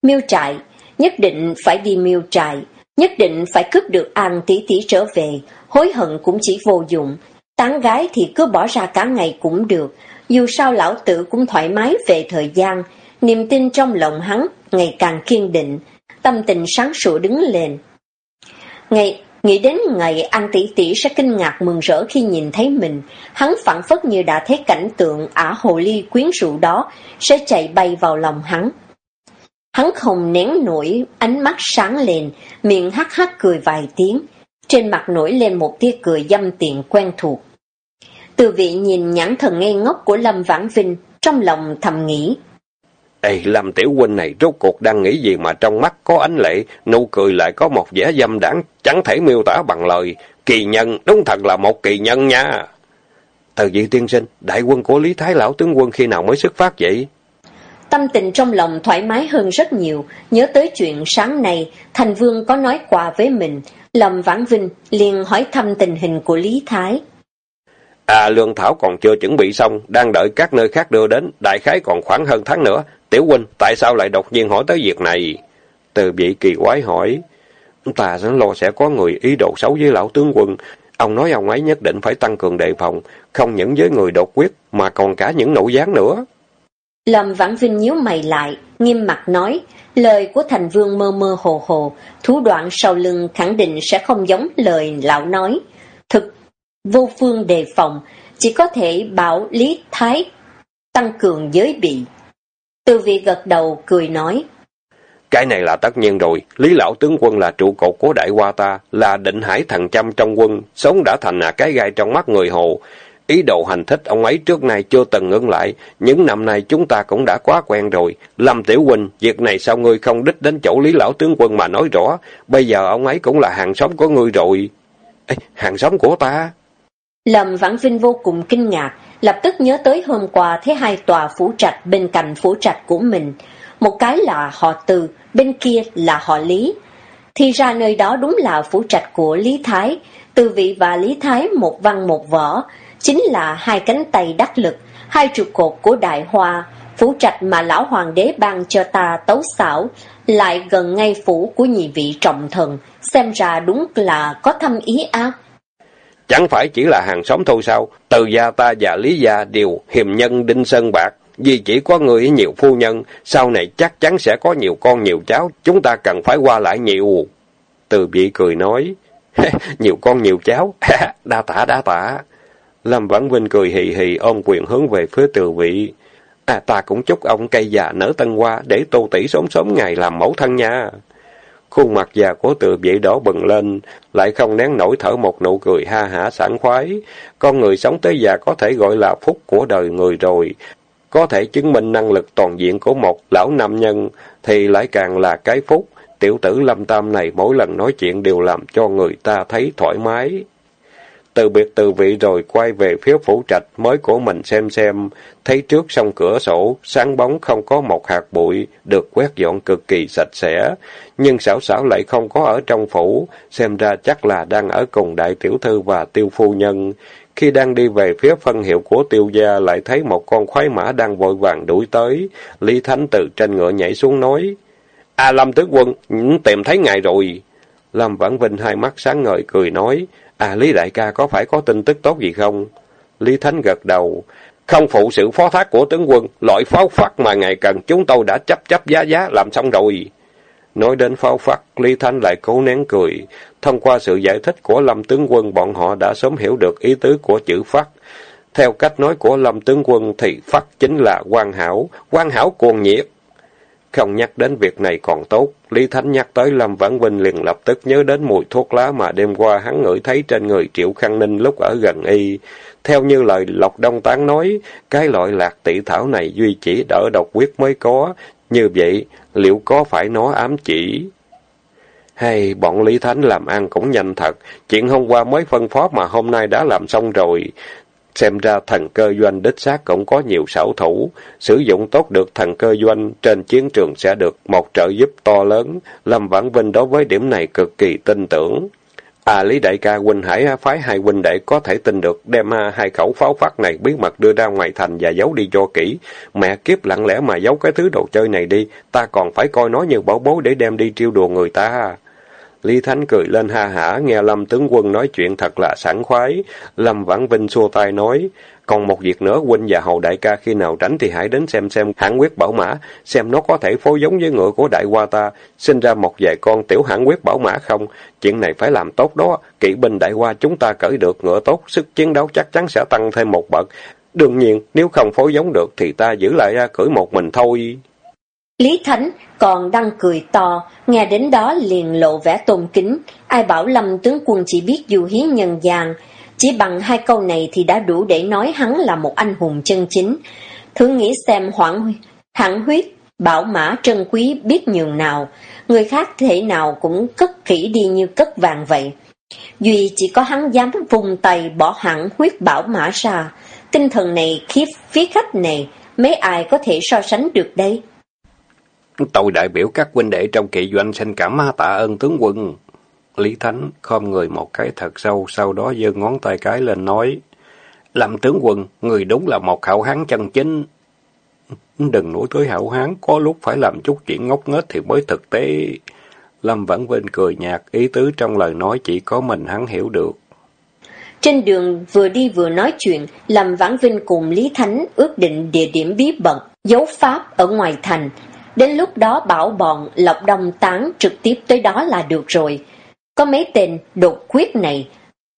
Miêu trại, nhất định phải đi miêu trại, Nhất định phải cướp được An tỷ tỷ trở về, hối hận cũng chỉ vô dụng. Tán gái thì cứ bỏ ra cả ngày cũng được, dù sao lão tử cũng thoải mái về thời gian, niềm tin trong lòng hắn ngày càng kiên định, tâm tình sáng sủa đứng lên. Ngày, nghĩ đến ngày An tỷ tỷ sẽ kinh ngạc mừng rỡ khi nhìn thấy mình, hắn phản phất như đã thấy cảnh tượng ả hồ ly quyến rũ đó sẽ chạy bay vào lòng hắn. Hắn không nén nổi, ánh mắt sáng lên, miệng hắc hắc cười vài tiếng, trên mặt nổi lên một tia cười dâm tiện quen thuộc. Từ vị nhìn nhãn thần ngây ngốc của Lâm Vãn Vinh, trong lòng thầm nghĩ. Ê, Lâm Tiểu Huynh này rốt cuộc đang nghĩ gì mà trong mắt có ánh lệ, nụ cười lại có một vẻ dâm đảng, chẳng thể miêu tả bằng lời. Kỳ nhân, đúng thật là một kỳ nhân nha. Từ vị tiên sinh, đại quân của Lý Thái Lão tướng quân khi nào mới xuất phát vậy? Tâm tình trong lòng thoải mái hơn rất nhiều, nhớ tới chuyện sáng nay, Thành Vương có nói quà với mình. Lâm Vãn Vinh liền hỏi thăm tình hình của Lý Thái. À, Lương Thảo còn chưa chuẩn bị xong, đang đợi các nơi khác đưa đến, đại khái còn khoảng hơn tháng nữa. Tiểu huynh, tại sao lại đột nhiên hỏi tới việc này? Từ vị kỳ quái hỏi, ta lo sẽ có người ý đồ xấu với lão tướng quân. Ông nói ông ấy nhất định phải tăng cường đề phòng, không những với người đột quyết, mà còn cả những nội gián nữa. Lâm Vãn Vinh nhíu mày lại, nghiêm mặt nói, lời của thành vương mơ mơ hồ hồ, thủ đoạn sau lưng khẳng định sẽ không giống lời lão nói. Thực, vô phương đề phòng, chỉ có thể bảo Lý Thái tăng cường giới bị. Từ vị gật đầu cười nói. Cái này là tất nhiên rồi, Lý Lão Tướng Quân là trụ cột của đại hoa ta, là định hải thần trăm trong quân, sống đã thành là cái gai trong mắt người hồ. Ý đồ hành thích ông ấy trước nay chưa từng ngưng lại, những năm nay chúng ta cũng đã quá quen rồi. Lâm Tiểu Huynh, việc này sao ngươi không đích đến chỗ Lý Lão Tướng Quân mà nói rõ, bây giờ ông ấy cũng là hàng xóm của ngươi rồi. Ê, hàng xóm của ta? Lâm Vãn Vinh vô cùng kinh ngạc, lập tức nhớ tới hôm qua thấy hai tòa phủ trạch bên cạnh phủ trạch của mình. Một cái là họ Từ, bên kia là họ Lý. Thì ra nơi đó đúng là phủ trạch của Lý Thái, Từ vị và Lý Thái một văn một võ, chính là hai cánh tay đắc lực, hai trụ cột của Đại Hoa, phủ trạch mà lão hoàng đế ban cho ta tấu xảo, lại gần ngay phủ của nhị vị trọng thần, xem ra đúng là có thâm ý ác. Chẳng phải chỉ là hàng xóm thôi sao, từ gia ta và Lý gia đều hiềm nhân đinh sơn bạc, vì chỉ có người nhiều phu nhân, sau này chắc chắn sẽ có nhiều con nhiều cháu, chúng ta cần phải qua lại nhiều. Từ vị cười nói, nhiều con nhiều cháu, đa tả đa tả. Lâm Vãn Vinh cười hì hì ôm quyền hướng về phía từ vị. À ta cũng chúc ông cây già nở tân hoa để tô tỷ sớm sớm ngày làm mẫu thân nha. Khuôn mặt già của từ vị đỏ bừng lên, lại không nén nổi thở một nụ cười ha hả sảng khoái. Con người sống tới già có thể gọi là phúc của đời người rồi. Có thể chứng minh năng lực toàn diện của một lão nam nhân, thì lại càng là cái phúc. Tiểu tử lâm tam này mỗi lần nói chuyện đều làm cho người ta thấy thoải mái. Từ biệt từ vị rồi quay về phía phủ trạch mới của mình xem xem, thấy trước sông cửa sổ, sáng bóng không có một hạt bụi, được quét dọn cực kỳ sạch sẽ. Nhưng xảo xảo lại không có ở trong phủ, xem ra chắc là đang ở cùng đại tiểu thư và tiêu phu nhân. Khi đang đi về phía phân hiệu của tiêu gia lại thấy một con khoái mã đang vội vàng đuổi tới. Lý Thánh từ trên ngựa nhảy xuống nói, À Lâm Tướng Quân, tìm thấy ngài rồi. Lâm Vãn Vinh hai mắt sáng ngời cười nói, À Lý Đại ca có phải có tin tức tốt gì không? Lý Thánh gật đầu. Không phụ sự phó thác của tướng quân, loại pháo phát mà ngày cần chúng tôi đã chấp chấp giá giá làm xong rồi. Nói đến pháo phát, Lý Thánh lại cố nén cười. Thông qua sự giải thích của Lâm tướng quân, bọn họ đã sớm hiểu được ý tứ của chữ phát. Theo cách nói của Lâm tướng quân thì phát chính là quan hảo, quan hảo cuồng nhiệt. Không nhắc đến việc này còn tốt, Lý Thánh nhắc tới Lâm Vãn Vinh liền lập tức nhớ đến mùi thuốc lá mà đêm qua hắn ngửi thấy trên người Triệu Khang Ninh lúc ở gần y. Theo như lời Lộc Đông Tán nói, cái loại lạc tỷ thảo này duy chỉ đỡ độc quyết mới có, như vậy liệu có phải nó ám chỉ? Hay bọn Lý Thánh làm ăn cũng nhanh thật, chuyện hôm qua mới phân phó mà hôm nay đã làm xong rồi. Xem ra thần cơ doanh đích xác cũng có nhiều xảo thủ, sử dụng tốt được thần cơ doanh trên chiến trường sẽ được một trợ giúp to lớn. Lâm Vãn Vinh đối với điểm này cực kỳ tin tưởng. À Lý Đại ca huynh hải à, phái hai huynh đệ có thể tin được đem à, hai khẩu pháo phát này bí mật đưa ra ngoài thành và giấu đi cho kỹ. Mẹ kiếp lặng lẽ mà giấu cái thứ đồ chơi này đi, ta còn phải coi nó như bảo bối để đem đi triêu đùa người ta. À. Lý Thánh cười lên ha hả, nghe Lâm tướng quân nói chuyện thật là sảng khoái. Lâm Vãn Vinh xua tay nói, còn một việc nữa, huynh và hầu đại ca khi nào tránh thì hãy đến xem xem hãng quyết bảo mã, xem nó có thể phối giống với ngựa của đại hoa ta, sinh ra một vài con tiểu hãng quyết bảo mã không. Chuyện này phải làm tốt đó, kỵ binh đại hoa chúng ta cởi được ngựa tốt, sức chiến đấu chắc chắn sẽ tăng thêm một bậc. Đương nhiên, nếu không phối giống được thì ta giữ lại ra cưỡi một mình thôi. Lý Thánh còn đang cười to, nghe đến đó liền lộ vẻ tôn kính. Ai bảo Lâm tướng quân chỉ biết du hí nhân gian, chỉ bằng hai câu này thì đã đủ để nói hắn là một anh hùng chân chính. Thử nghĩ xem hoảng hẳn huyết, bảo mã trân quý biết nhường nào, người khác thể nào cũng cất kỹ đi như cất vàng vậy. Duy chỉ có hắn dám vùng tay bỏ hẳn huyết bảo mã ra. Tinh thần này, khiếp phía khách này, mấy ai có thể so sánh được đây? Tôi đại biểu các huynh đệ trong kỵ doanh xin cảm tạ ơn tướng quân. Lý Thánh khom người một cái thật sâu, sau đó giơ ngón tay cái lên nói. Làm tướng quân, người đúng là một hảo hán chân chính. Đừng nói tới hảo hán, có lúc phải làm chút chuyện ngốc nghếch thì mới thực tế. Lâm Vãn Vinh cười nhạt, ý tứ trong lời nói chỉ có mình hắn hiểu được. Trên đường vừa đi vừa nói chuyện, Lâm Vãn Vinh cùng Lý Thánh ước định địa điểm bí mật, dấu pháp ở ngoài thành, Đến lúc đó bảo bọn Lộc Đông Tán trực tiếp tới đó là được rồi. Có mấy tên đột quyết này,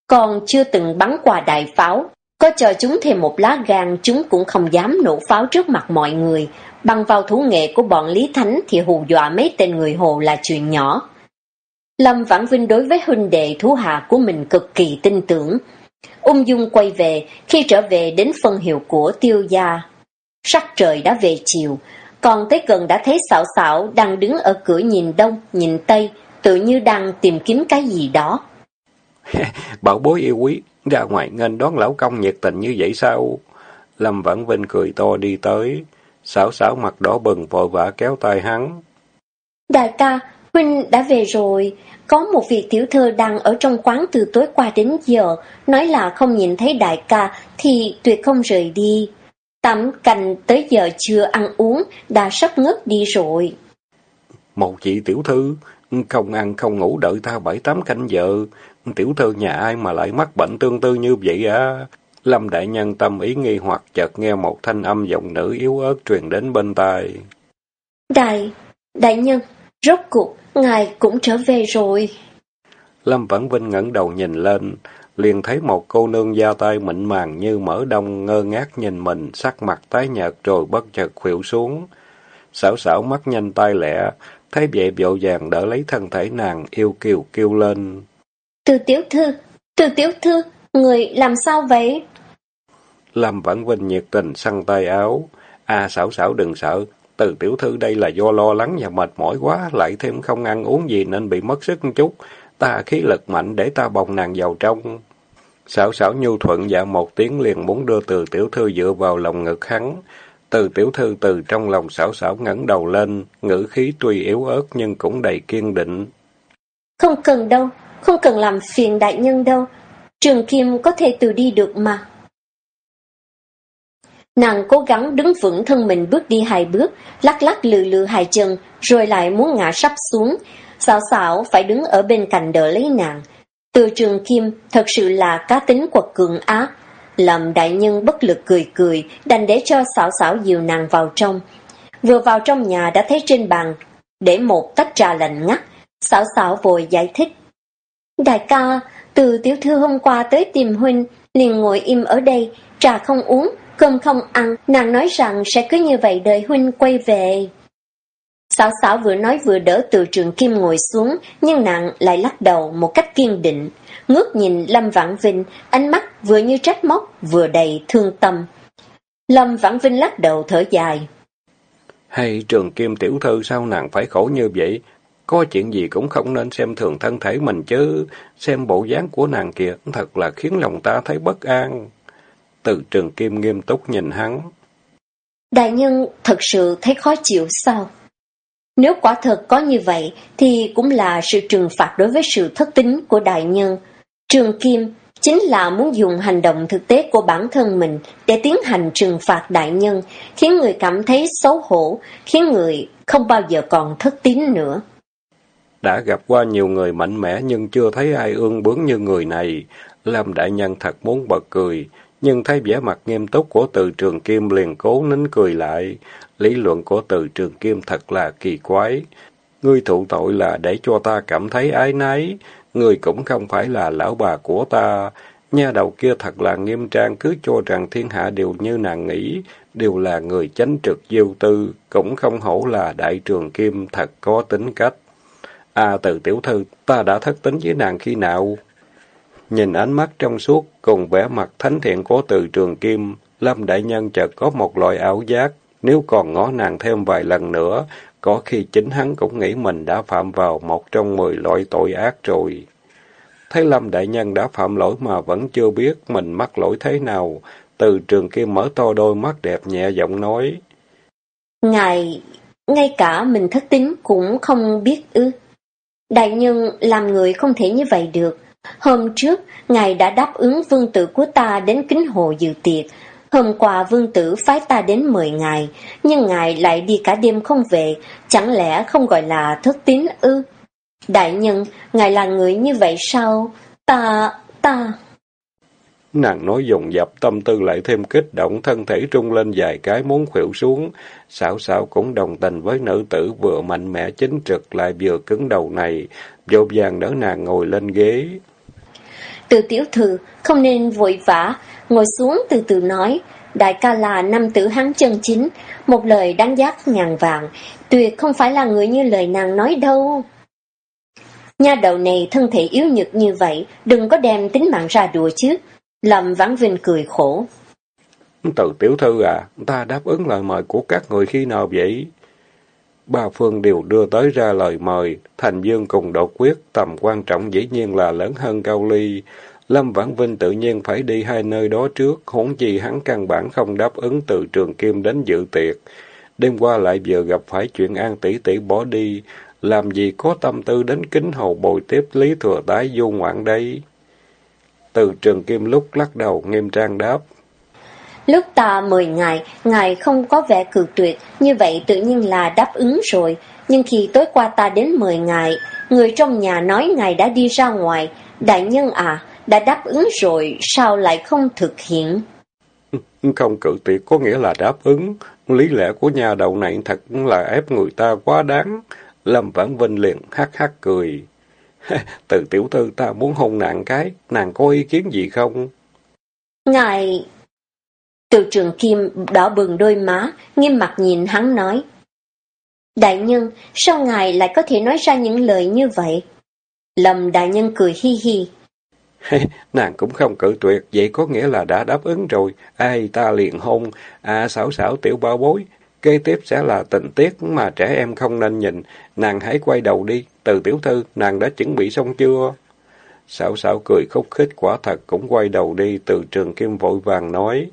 còn chưa từng bắn qua đại pháo. Có cho chúng thêm một lá gan, chúng cũng không dám nổ pháo trước mặt mọi người. Bằng vào thủ nghệ của bọn Lý Thánh thì hù dọa mấy tên người Hồ là chuyện nhỏ. Lâm Vãn Vinh đối với huynh đệ thú hạ của mình cực kỳ tin tưởng. Ung dung quay về, khi trở về đến phân hiệu của tiêu gia. Sắc trời đã về chiều, còn tới gần đã thấy xảo xảo đang đứng ở cửa nhìn đông, nhìn tây, tự như đang tìm kiếm cái gì đó. Bảo bối yêu quý, ra ngoài nghênh đón lão công nhiệt tình như vậy sao? Lâm Vãn Vinh cười to đi tới, xảo xảo mặt đỏ bừng vội vã kéo tay hắn. Đại ca, Huynh đã về rồi, có một vị tiểu thư đang ở trong quán từ tối qua đến giờ, nói là không nhìn thấy đại ca thì tuyệt không rời đi. Tắm cành tới giờ chưa ăn uống, đã sắp ngất đi rồi. Một chị tiểu thư, không ăn không ngủ đợi ta bảy tám canh giờ, tiểu thư nhà ai mà lại mắc bệnh tương tư như vậy à? Lâm đại nhân tâm ý nghi hoặc chợt nghe một thanh âm giọng nữ yếu ớt truyền đến bên tai. Đại, đại nhân, rốt cuộc, ngài cũng trở về rồi. Lâm Vãn Vinh ngẩng đầu nhìn lên, liền thấy một cô nương da tay mịn màng như mỡ đông ngơ ngác nhìn mình, sắc mặt tái nhợt rồi bất chợt khuỵu xuống. Xảo xảo mắt nhanh tay lẹ, thấy vậy vội vàng đỡ lấy thân thể nàng, yêu kiều kêu lên. Từ tiểu thư, từ tiểu thư, người làm sao vậy? Lâm Vãn Vinh nhiệt tình săn tay áo. À xảo xảo đừng sợ, từ tiểu thư đây là do lo lắng và mệt mỏi quá, lại thêm không ăn uống gì nên bị mất sức chút. Ta khí lực mạnh để ta bồng nàng vào trong. Xảo xảo nhu thuận dạ một tiếng liền muốn đưa từ tiểu thư dựa vào lòng ngực hắn. Từ tiểu thư từ trong lòng xảo xảo ngẩng đầu lên, ngữ khí tuy yếu ớt nhưng cũng đầy kiên định. Không cần đâu, không cần làm phiền đại nhân đâu. Trường Kim có thể từ đi được mà. Nàng cố gắng đứng vững thân mình bước đi hai bước, lắc lắc lừ lừ hai chân, rồi lại muốn ngã sắp xuống. Xảo xảo phải đứng ở bên cạnh đỡ lấy nàng. Từ trường kim thật sự là cá tính quật cường ác. Lâm đại nhân bất lực cười cười, đành để cho xảo xảo dìu nàng vào trong. Vừa vào trong nhà đã thấy trên bàn, để một tách trà lạnh ngắt. Xảo xảo vội giải thích. Đại ca, từ tiểu thư hôm qua tới tìm huynh, liền ngồi im ở đây, trà không uống, cơm không ăn, nàng nói rằng sẽ cứ như vậy đợi huynh quay về. Sảo sảo vừa nói vừa đỡ từ trường kim ngồi xuống, nhưng nàng lại lắc đầu một cách kiên định. Ngước nhìn Lâm Vãn Vinh, ánh mắt vừa như trách móc, vừa đầy thương tâm. Lâm Vãn Vinh lắc đầu thở dài. Hay trường kim tiểu thư sao nàng phải khổ như vậy? Có chuyện gì cũng không nên xem thường thân thể mình chứ. Xem bộ dáng của nàng kìa, thật là khiến lòng ta thấy bất an. Từ trường kim nghiêm túc nhìn hắn. Đại nhân thật sự thấy khó chịu sao? Nếu quả thật có như vậy, thì cũng là sự trừng phạt đối với sự thất tính của đại nhân. Trường Kim chính là muốn dùng hành động thực tế của bản thân mình để tiến hành trừng phạt đại nhân, khiến người cảm thấy xấu hổ, khiến người không bao giờ còn thất tín nữa. Đã gặp qua nhiều người mạnh mẽ nhưng chưa thấy ai ương bướng như người này. làm đại nhân thật muốn bật cười, nhưng thấy vẻ mặt nghiêm túc của từ trường kim liền cố nín cười lại. Lý luận của từ trường kim thật là kỳ quái. Ngươi thụ tội là để cho ta cảm thấy ái nái. Ngươi cũng không phải là lão bà của ta. Nha đầu kia thật là nghiêm trang cứ cho rằng thiên hạ đều như nàng nghĩ, đều là người chánh trực diêu tư, cũng không hổ là đại trường kim thật có tính cách. À từ tiểu thư, ta đã thất tính với nàng khi nào? Nhìn ánh mắt trong suốt cùng vẻ mặt thánh thiện của từ trường kim, Lâm Đại Nhân chợt có một loại ảo giác, nếu còn ngó nàng thêm vài lần nữa, có khi chính hắn cũng nghĩ mình đã phạm vào một trong mười loại tội ác rồi. Thấy Lâm Đại Nhân đã phạm lỗi mà vẫn chưa biết mình mắc lỗi thế nào, từ trường kim mở to đôi mắt đẹp nhẹ giọng nói. Ngài, ngay cả mình thất tính cũng không biết ư. Đại nhân làm người không thể như vậy được. Hôm trước, Ngài đã đáp ứng vương tử của ta đến kính hồ dự tiệc. Hôm qua vương tử phái ta đến mời ngài, nhưng ngài lại đi cả đêm không về, chẳng lẽ không gọi là thất tín ư? Đại nhân, ngài là người như vậy sao? Ta, ta... Nàng nói dùng dập tâm tư lại thêm kích động, thân thể trung lên vài cái muốn khuỵu xuống. Xảo xảo cũng đồng tình với nữ tử vừa mạnh mẽ chính trực lại vừa cứng đầu này, vô vàng đỡ nàng ngồi lên ghế. Từ tiểu thư, không nên vội vã, ngồi xuống từ từ nói. Đại ca là năm tử hắn chân chính, một lời đáng giá ngàn vàng, tuyệt không phải là người như lời nàng nói đâu. Nha đầu này thân thể yếu nhược như vậy, đừng có đem tính mạng ra đùa chứ. Lâm Vãn Vinh cười khổ. Từ tiểu thư à, ta đáp ứng lời mời của các người khi nào vậy? Ba phương đều đưa tới ra lời mời, Thành Dương cùng đột quyết, tầm quan trọng dĩ nhiên là lớn hơn Cao Ly. Lâm Vãn Vinh tự nhiên phải đi hai nơi đó trước, huống chi hắn căn bản không đáp ứng từ trường kim đến dự tiệc. Đêm qua lại vừa gặp phải chuyện an tỷ tỷ bỏ đi, làm gì có tâm tư đến kính hầu bồi tiếp Lý Thừa Tái du ngoạn đây? Từ trường kim lúc lắc đầu nghiêm trang đáp. Lúc ta mời ngài, ngài không có vẻ cự tuyệt, như vậy tự nhiên là đáp ứng rồi. Nhưng khi tối qua ta đến mời ngài, người trong nhà nói ngài đã đi ra ngoài. Đại nhân à, đã đáp ứng rồi, sao lại không thực hiện? Không cự tuyệt có nghĩa là đáp ứng. Lý lẽ của nhà đầu này thật là ép người ta quá đáng. Lâm Vãn Vinh liền hắc hắc cười. Từ tiểu thư ta muốn hôn nàng cái, nàng có ý kiến gì không? Ngài... Từ trường kim đỏ bừng đôi má, nghiêm mặt nhìn hắn nói. Đại nhân, sao ngài lại có thể nói ra những lời như vậy? Lâm đại nhân cười hi hi. nàng cũng không cự tuyệt, vậy có nghĩa là đã đáp ứng rồi. Ai ta liền hôn, à xảo xảo tiểu bao bối. Kế tiếp sẽ là tình tiết mà trẻ em không nên nhìn. Nàng hãy quay đầu đi. Từ tiểu thư, nàng đã chuẩn bị xong chưa? Xảo xảo cười khúc khích quả thật cũng quay đầu đi. Từ trường kim vội vàng nói.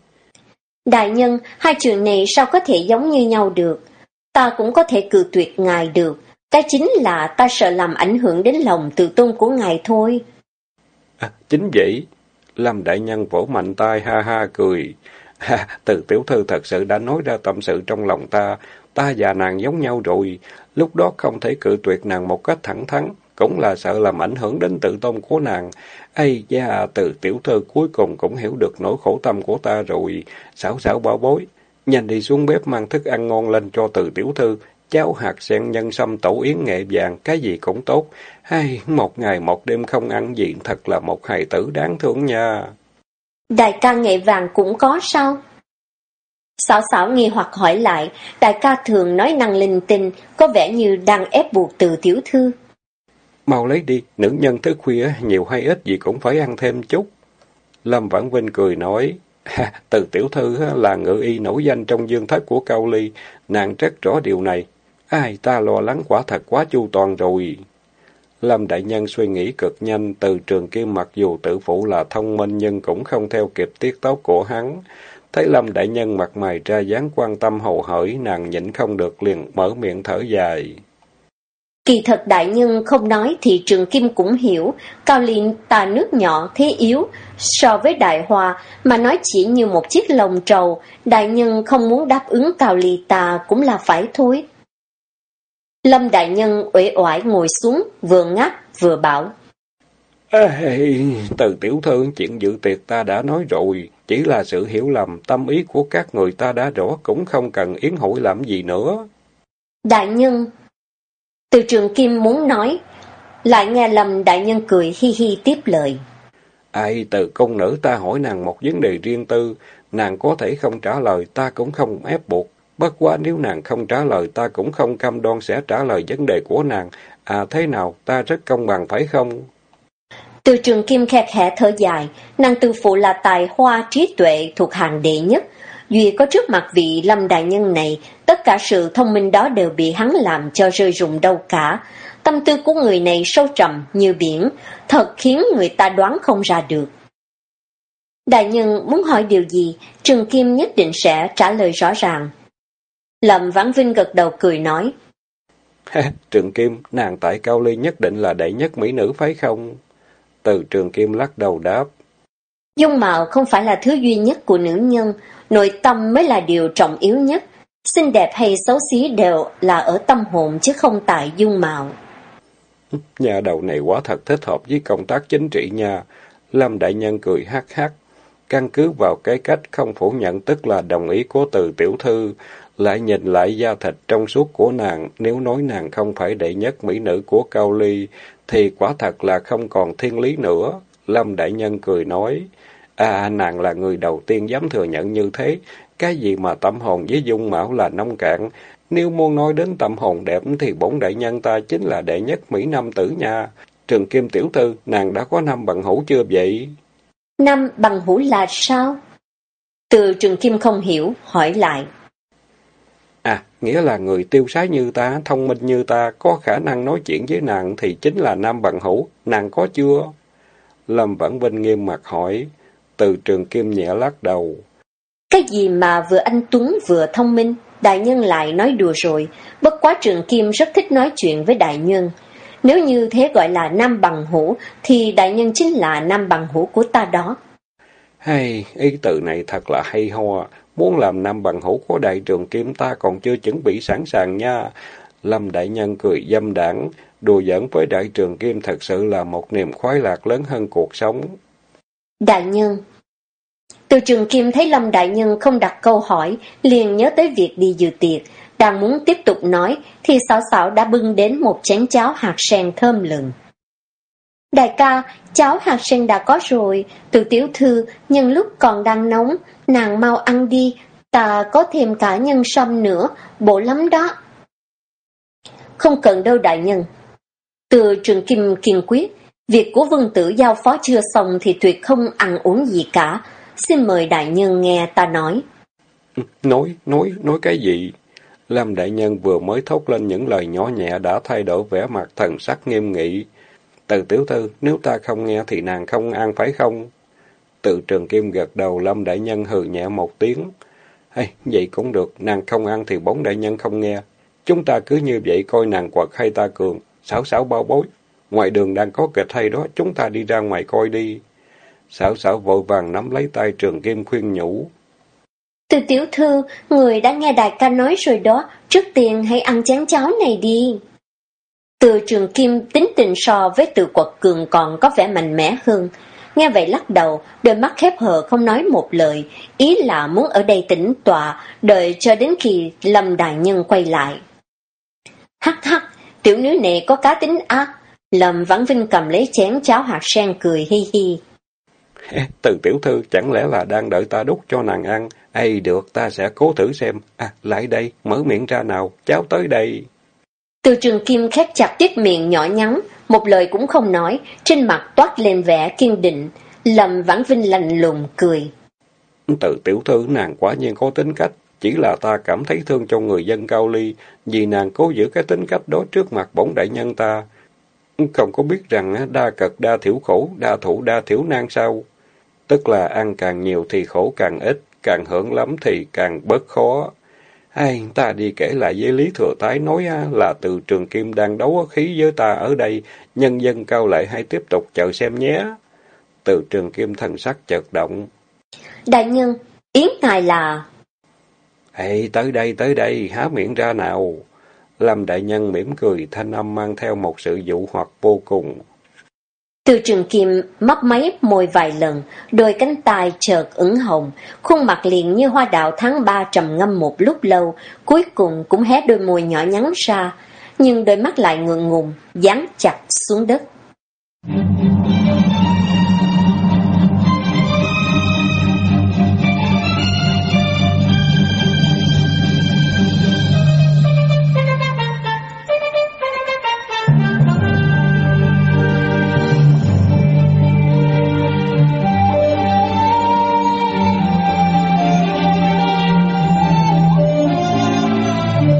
Đại nhân, hai chuyện này sao có thể giống như nhau được? Ta cũng có thể cự tuyệt ngài được. Cái chính là ta sợ làm ảnh hưởng đến lòng tự tôn của ngài thôi. À, chính vậy. Lâm đại nhân vỗ mạnh tay ha ha cười. Ha, từ tiểu thư thật sự đã nói ra tâm sự trong lòng ta. Ta và nàng giống nhau rồi. Lúc đó không thể cự tuyệt nàng một cách thẳng thắn. Cũng là sợ làm ảnh hưởng đến tự tôn của nàng. Ây da, từ tiểu thư cuối cùng cũng hiểu được nỗi khổ tâm của ta rồi. Xảo xảo bảo bối. Nhanh đi xuống bếp mang thức ăn ngon lên cho từ tiểu thư. Cháo hạt sen nhân sâm tổ yến nghệ vàng, cái gì cũng tốt. Hay, một ngày một đêm không ăn gì, thật là một hài tử đáng thương nha. Đại ca nghệ vàng cũng có sao? Xảo xảo nghi hoặc hỏi lại, đại ca thường nói năng linh tinh, có vẻ như đang ép buộc từ tiểu thư. Mau lấy đi, nữ nhân thức khuya, nhiều hay ít gì cũng phải ăn thêm chút. Lâm Vãn Vinh cười nói, từ tiểu thư là ngự y nổi danh trong dương thất của Cao Ly, nàng rất rõ điều này. Ai ta lo lắng quả thật quá chu toàn rồi. Lâm Đại Nhân suy nghĩ cực nhanh, từ trường kim mặc dù tự phụ là thông minh nhưng cũng không theo kịp tiết tấu của hắn. Thấy Lâm Đại Nhân mặt mày ra dáng quan tâm hầu hởi, nàng nhịn không được liền mở miệng thở dài. Kỳ thật đại nhân không nói thì trường kim cũng hiểu, cao liên ta nước nhỏ thế yếu, so với đại hòa mà nói chỉ như một chiếc lồng trầu, đại nhân không muốn đáp ứng cao ly ta cũng là phải thôi. Lâm đại nhân uể oải ngồi xuống, vừa ngáp vừa bảo. Ê, từ tiểu thư chuyện dự tiệc ta đã nói rồi, chỉ là sự hiểu lầm, tâm ý của các người ta đã rõ cũng không cần yến hội làm gì nữa. Đại nhân, từ trường Kim muốn nói, lại nghe lầm đại nhân cười hi hi tiếp lời. Ai từ công nữ ta hỏi nàng một vấn đề riêng tư, nàng có thể không trả lời, ta cũng không ép buộc. Bất quá nếu nàng không trả lời, ta cũng không cam đoan sẽ trả lời vấn đề của nàng. À thế nào, ta rất công bằng phải không? Từ trường Kim khe khẽ thở dài, nàng tư phụ là tài hoa trí tuệ thuộc hàng đệ nhất. Duy có trước mặt vị lâm đại nhân này, tất cả sự thông minh đó đều bị hắn làm cho rơi rụng đâu cả. Tâm tư của người này sâu trầm như biển, thật khiến người ta đoán không ra được. Đại nhân muốn hỏi điều gì, Trường Kim nhất định sẽ trả lời rõ ràng. Lâm Vãn Vinh gật đầu cười nói. Trường Kim, nàng tại Cao Ly nhất định là đệ nhất mỹ nữ phải không? Từ Trường Kim lắc đầu đáp. Dung mạo không phải là thứ duy nhất của nữ nhân, nội tâm mới là điều trọng yếu nhất. Xinh đẹp hay xấu xí đều là ở tâm hồn chứ không tại dung mạo. Nhà đầu này quá thật thích hợp với công tác chính trị nha. Lâm Đại Nhân cười hát hát. Căn cứ vào cái cách không phủ nhận tức là đồng ý của từ tiểu thư, lại nhìn lại da thịt trong suốt của nàng, nếu nói nàng không phải đệ nhất mỹ nữ của Cao Ly, thì quả thật là không còn thiên lý nữa. Lâm Đại Nhân cười nói, à nàng là người đầu tiên dám thừa nhận như thế, cái gì mà tâm hồn với dung mạo là nông cạn, nếu muốn nói đến tâm hồn đẹp thì bổn đại nhân ta chính là đệ nhất Mỹ Nam tử nha. Trường Kim Tiểu Thư, nàng đã có năm bằng hữu chưa vậy? Nam bằng hữu là sao? Từ trường kim không hiểu, hỏi lại. À, nghĩa là người tiêu sái như ta, thông minh như ta, có khả năng nói chuyện với nàng thì chính là nam bằng hữu, nàng có chưa? Lâm Vãn Vinh nghiêm mặt hỏi, từ trường kim nhẹ lắc đầu. Cái gì mà vừa anh Tuấn vừa thông minh, đại nhân lại nói đùa rồi, bất quá trường kim rất thích nói chuyện với đại nhân. Nếu như thế gọi là nam bằng hữu, thì đại nhân chính là nam bằng hữu của ta đó. Hay, ý từ này thật là hay ho, muốn làm nam bằng hữu của đại trường kim ta còn chưa chuẩn bị sẵn sàng nha. Lâm đại nhân cười dâm đảng, đùa giỡn với đại trường kim thật sự là một niềm khoái lạc lớn hơn cuộc sống. Đại nhân Từ trường kim thấy Lâm đại nhân không đặt câu hỏi, liền nhớ tới việc đi dự tiệc, đang muốn tiếp tục nói, thì xảo xảo đã bưng đến một chén cháo hạt sen thơm lừng. Đại ca, cháo hạt sen đã có rồi, từ tiểu thư, nhưng lúc còn đang nóng, nàng mau ăn đi, ta có thêm cả nhân sâm nữa, bổ lắm đó. Không cần đâu đại nhân. Từ trường kim kiên quyết, việc của vương tử giao phó chưa xong thì tuyệt không ăn uống gì cả. Xin mời đại nhân nghe ta nói. Nói, nói, nói cái gì? Lâm đại nhân vừa mới thốt lên những lời nhỏ nhẹ đã thay đổi vẻ mặt thần sắc nghiêm nghị. Từ tiểu thư, nếu ta không nghe thì nàng không ăn phải không? Từ trường kim gật đầu, Lâm đại nhân hừ nhẹ một tiếng. Hay, vậy cũng được, nàng không ăn thì bóng đại nhân không nghe. Chúng ta cứ như vậy coi nàng quật hay ta cường, xảo xảo bao bối. Ngoài đường đang có kịch hay đó, chúng ta đi ra ngoài coi đi. Xảo xảo vội vàng nắm lấy tay trường kim khuyên nhủ. Từ tiểu thư, người đã nghe đại ca nói rồi đó, trước tiên hãy ăn chén cháo này đi. Từ trường kim tính tình so với từ quật cường còn có vẻ mạnh mẽ hơn. Nghe vậy lắc đầu, đôi mắt khép hờ không nói một lời, ý là muốn ở đây tĩnh tọa, đợi cho đến khi Lâm Đại Nhân quay lại. Hắc hắc, tiểu nữ này có cá tính ác. Lâm Vãn Vinh cầm lấy chén cháo hạt sen cười hi hi. Từ tiểu thư chẳng lẽ là đang đợi ta đút cho nàng ăn? Ây được, ta sẽ cố thử xem. À, lại đây, mở miệng ra nào, cháo tới đây. Từ trường kim khép chặt chiếc miệng nhỏ nhắn, một lời cũng không nói, trên mặt toát lên vẻ kiên định. Lâm Vãn Vinh lạnh lùng cười. Từ tiểu thư nàng quả nhiên có tính cách, chỉ là ta cảm thấy thương cho người dân Cao Ly, vì nàng cố giữ cái tính cách đó trước mặt bổn đại nhân ta. Không có biết rằng đa cực đa thiểu khổ, đa thụ đa thiểu nan sao? Tức là ăn càng nhiều thì khổ càng ít, càng hưởng lắm thì càng bớt khó. Ai, ta đi kể lại với Lý Thừa Tái nói là từ trường kim đang đấu khí với ta ở đây, nhân dân cao lại hay tiếp tục chờ xem nhé. Từ trường kim thần sắc chợt động. Đại nhân, yến ngài là... Ê, tới đây, tới đây, há miệng ra nào. Lâm đại nhân mỉm cười, thanh âm mang theo một sự dụ hoặc vô cùng. Từ trường kim mấp máy môi vài lần, đôi cánh tay chợt ửng hồng, khuôn mặt liền như hoa đạo tháng ba trầm ngâm một lúc lâu, cuối cùng cũng hé đôi môi nhỏ nhắn ra, nhưng đôi mắt lại ngượng ngùng, dán chặt xuống đất.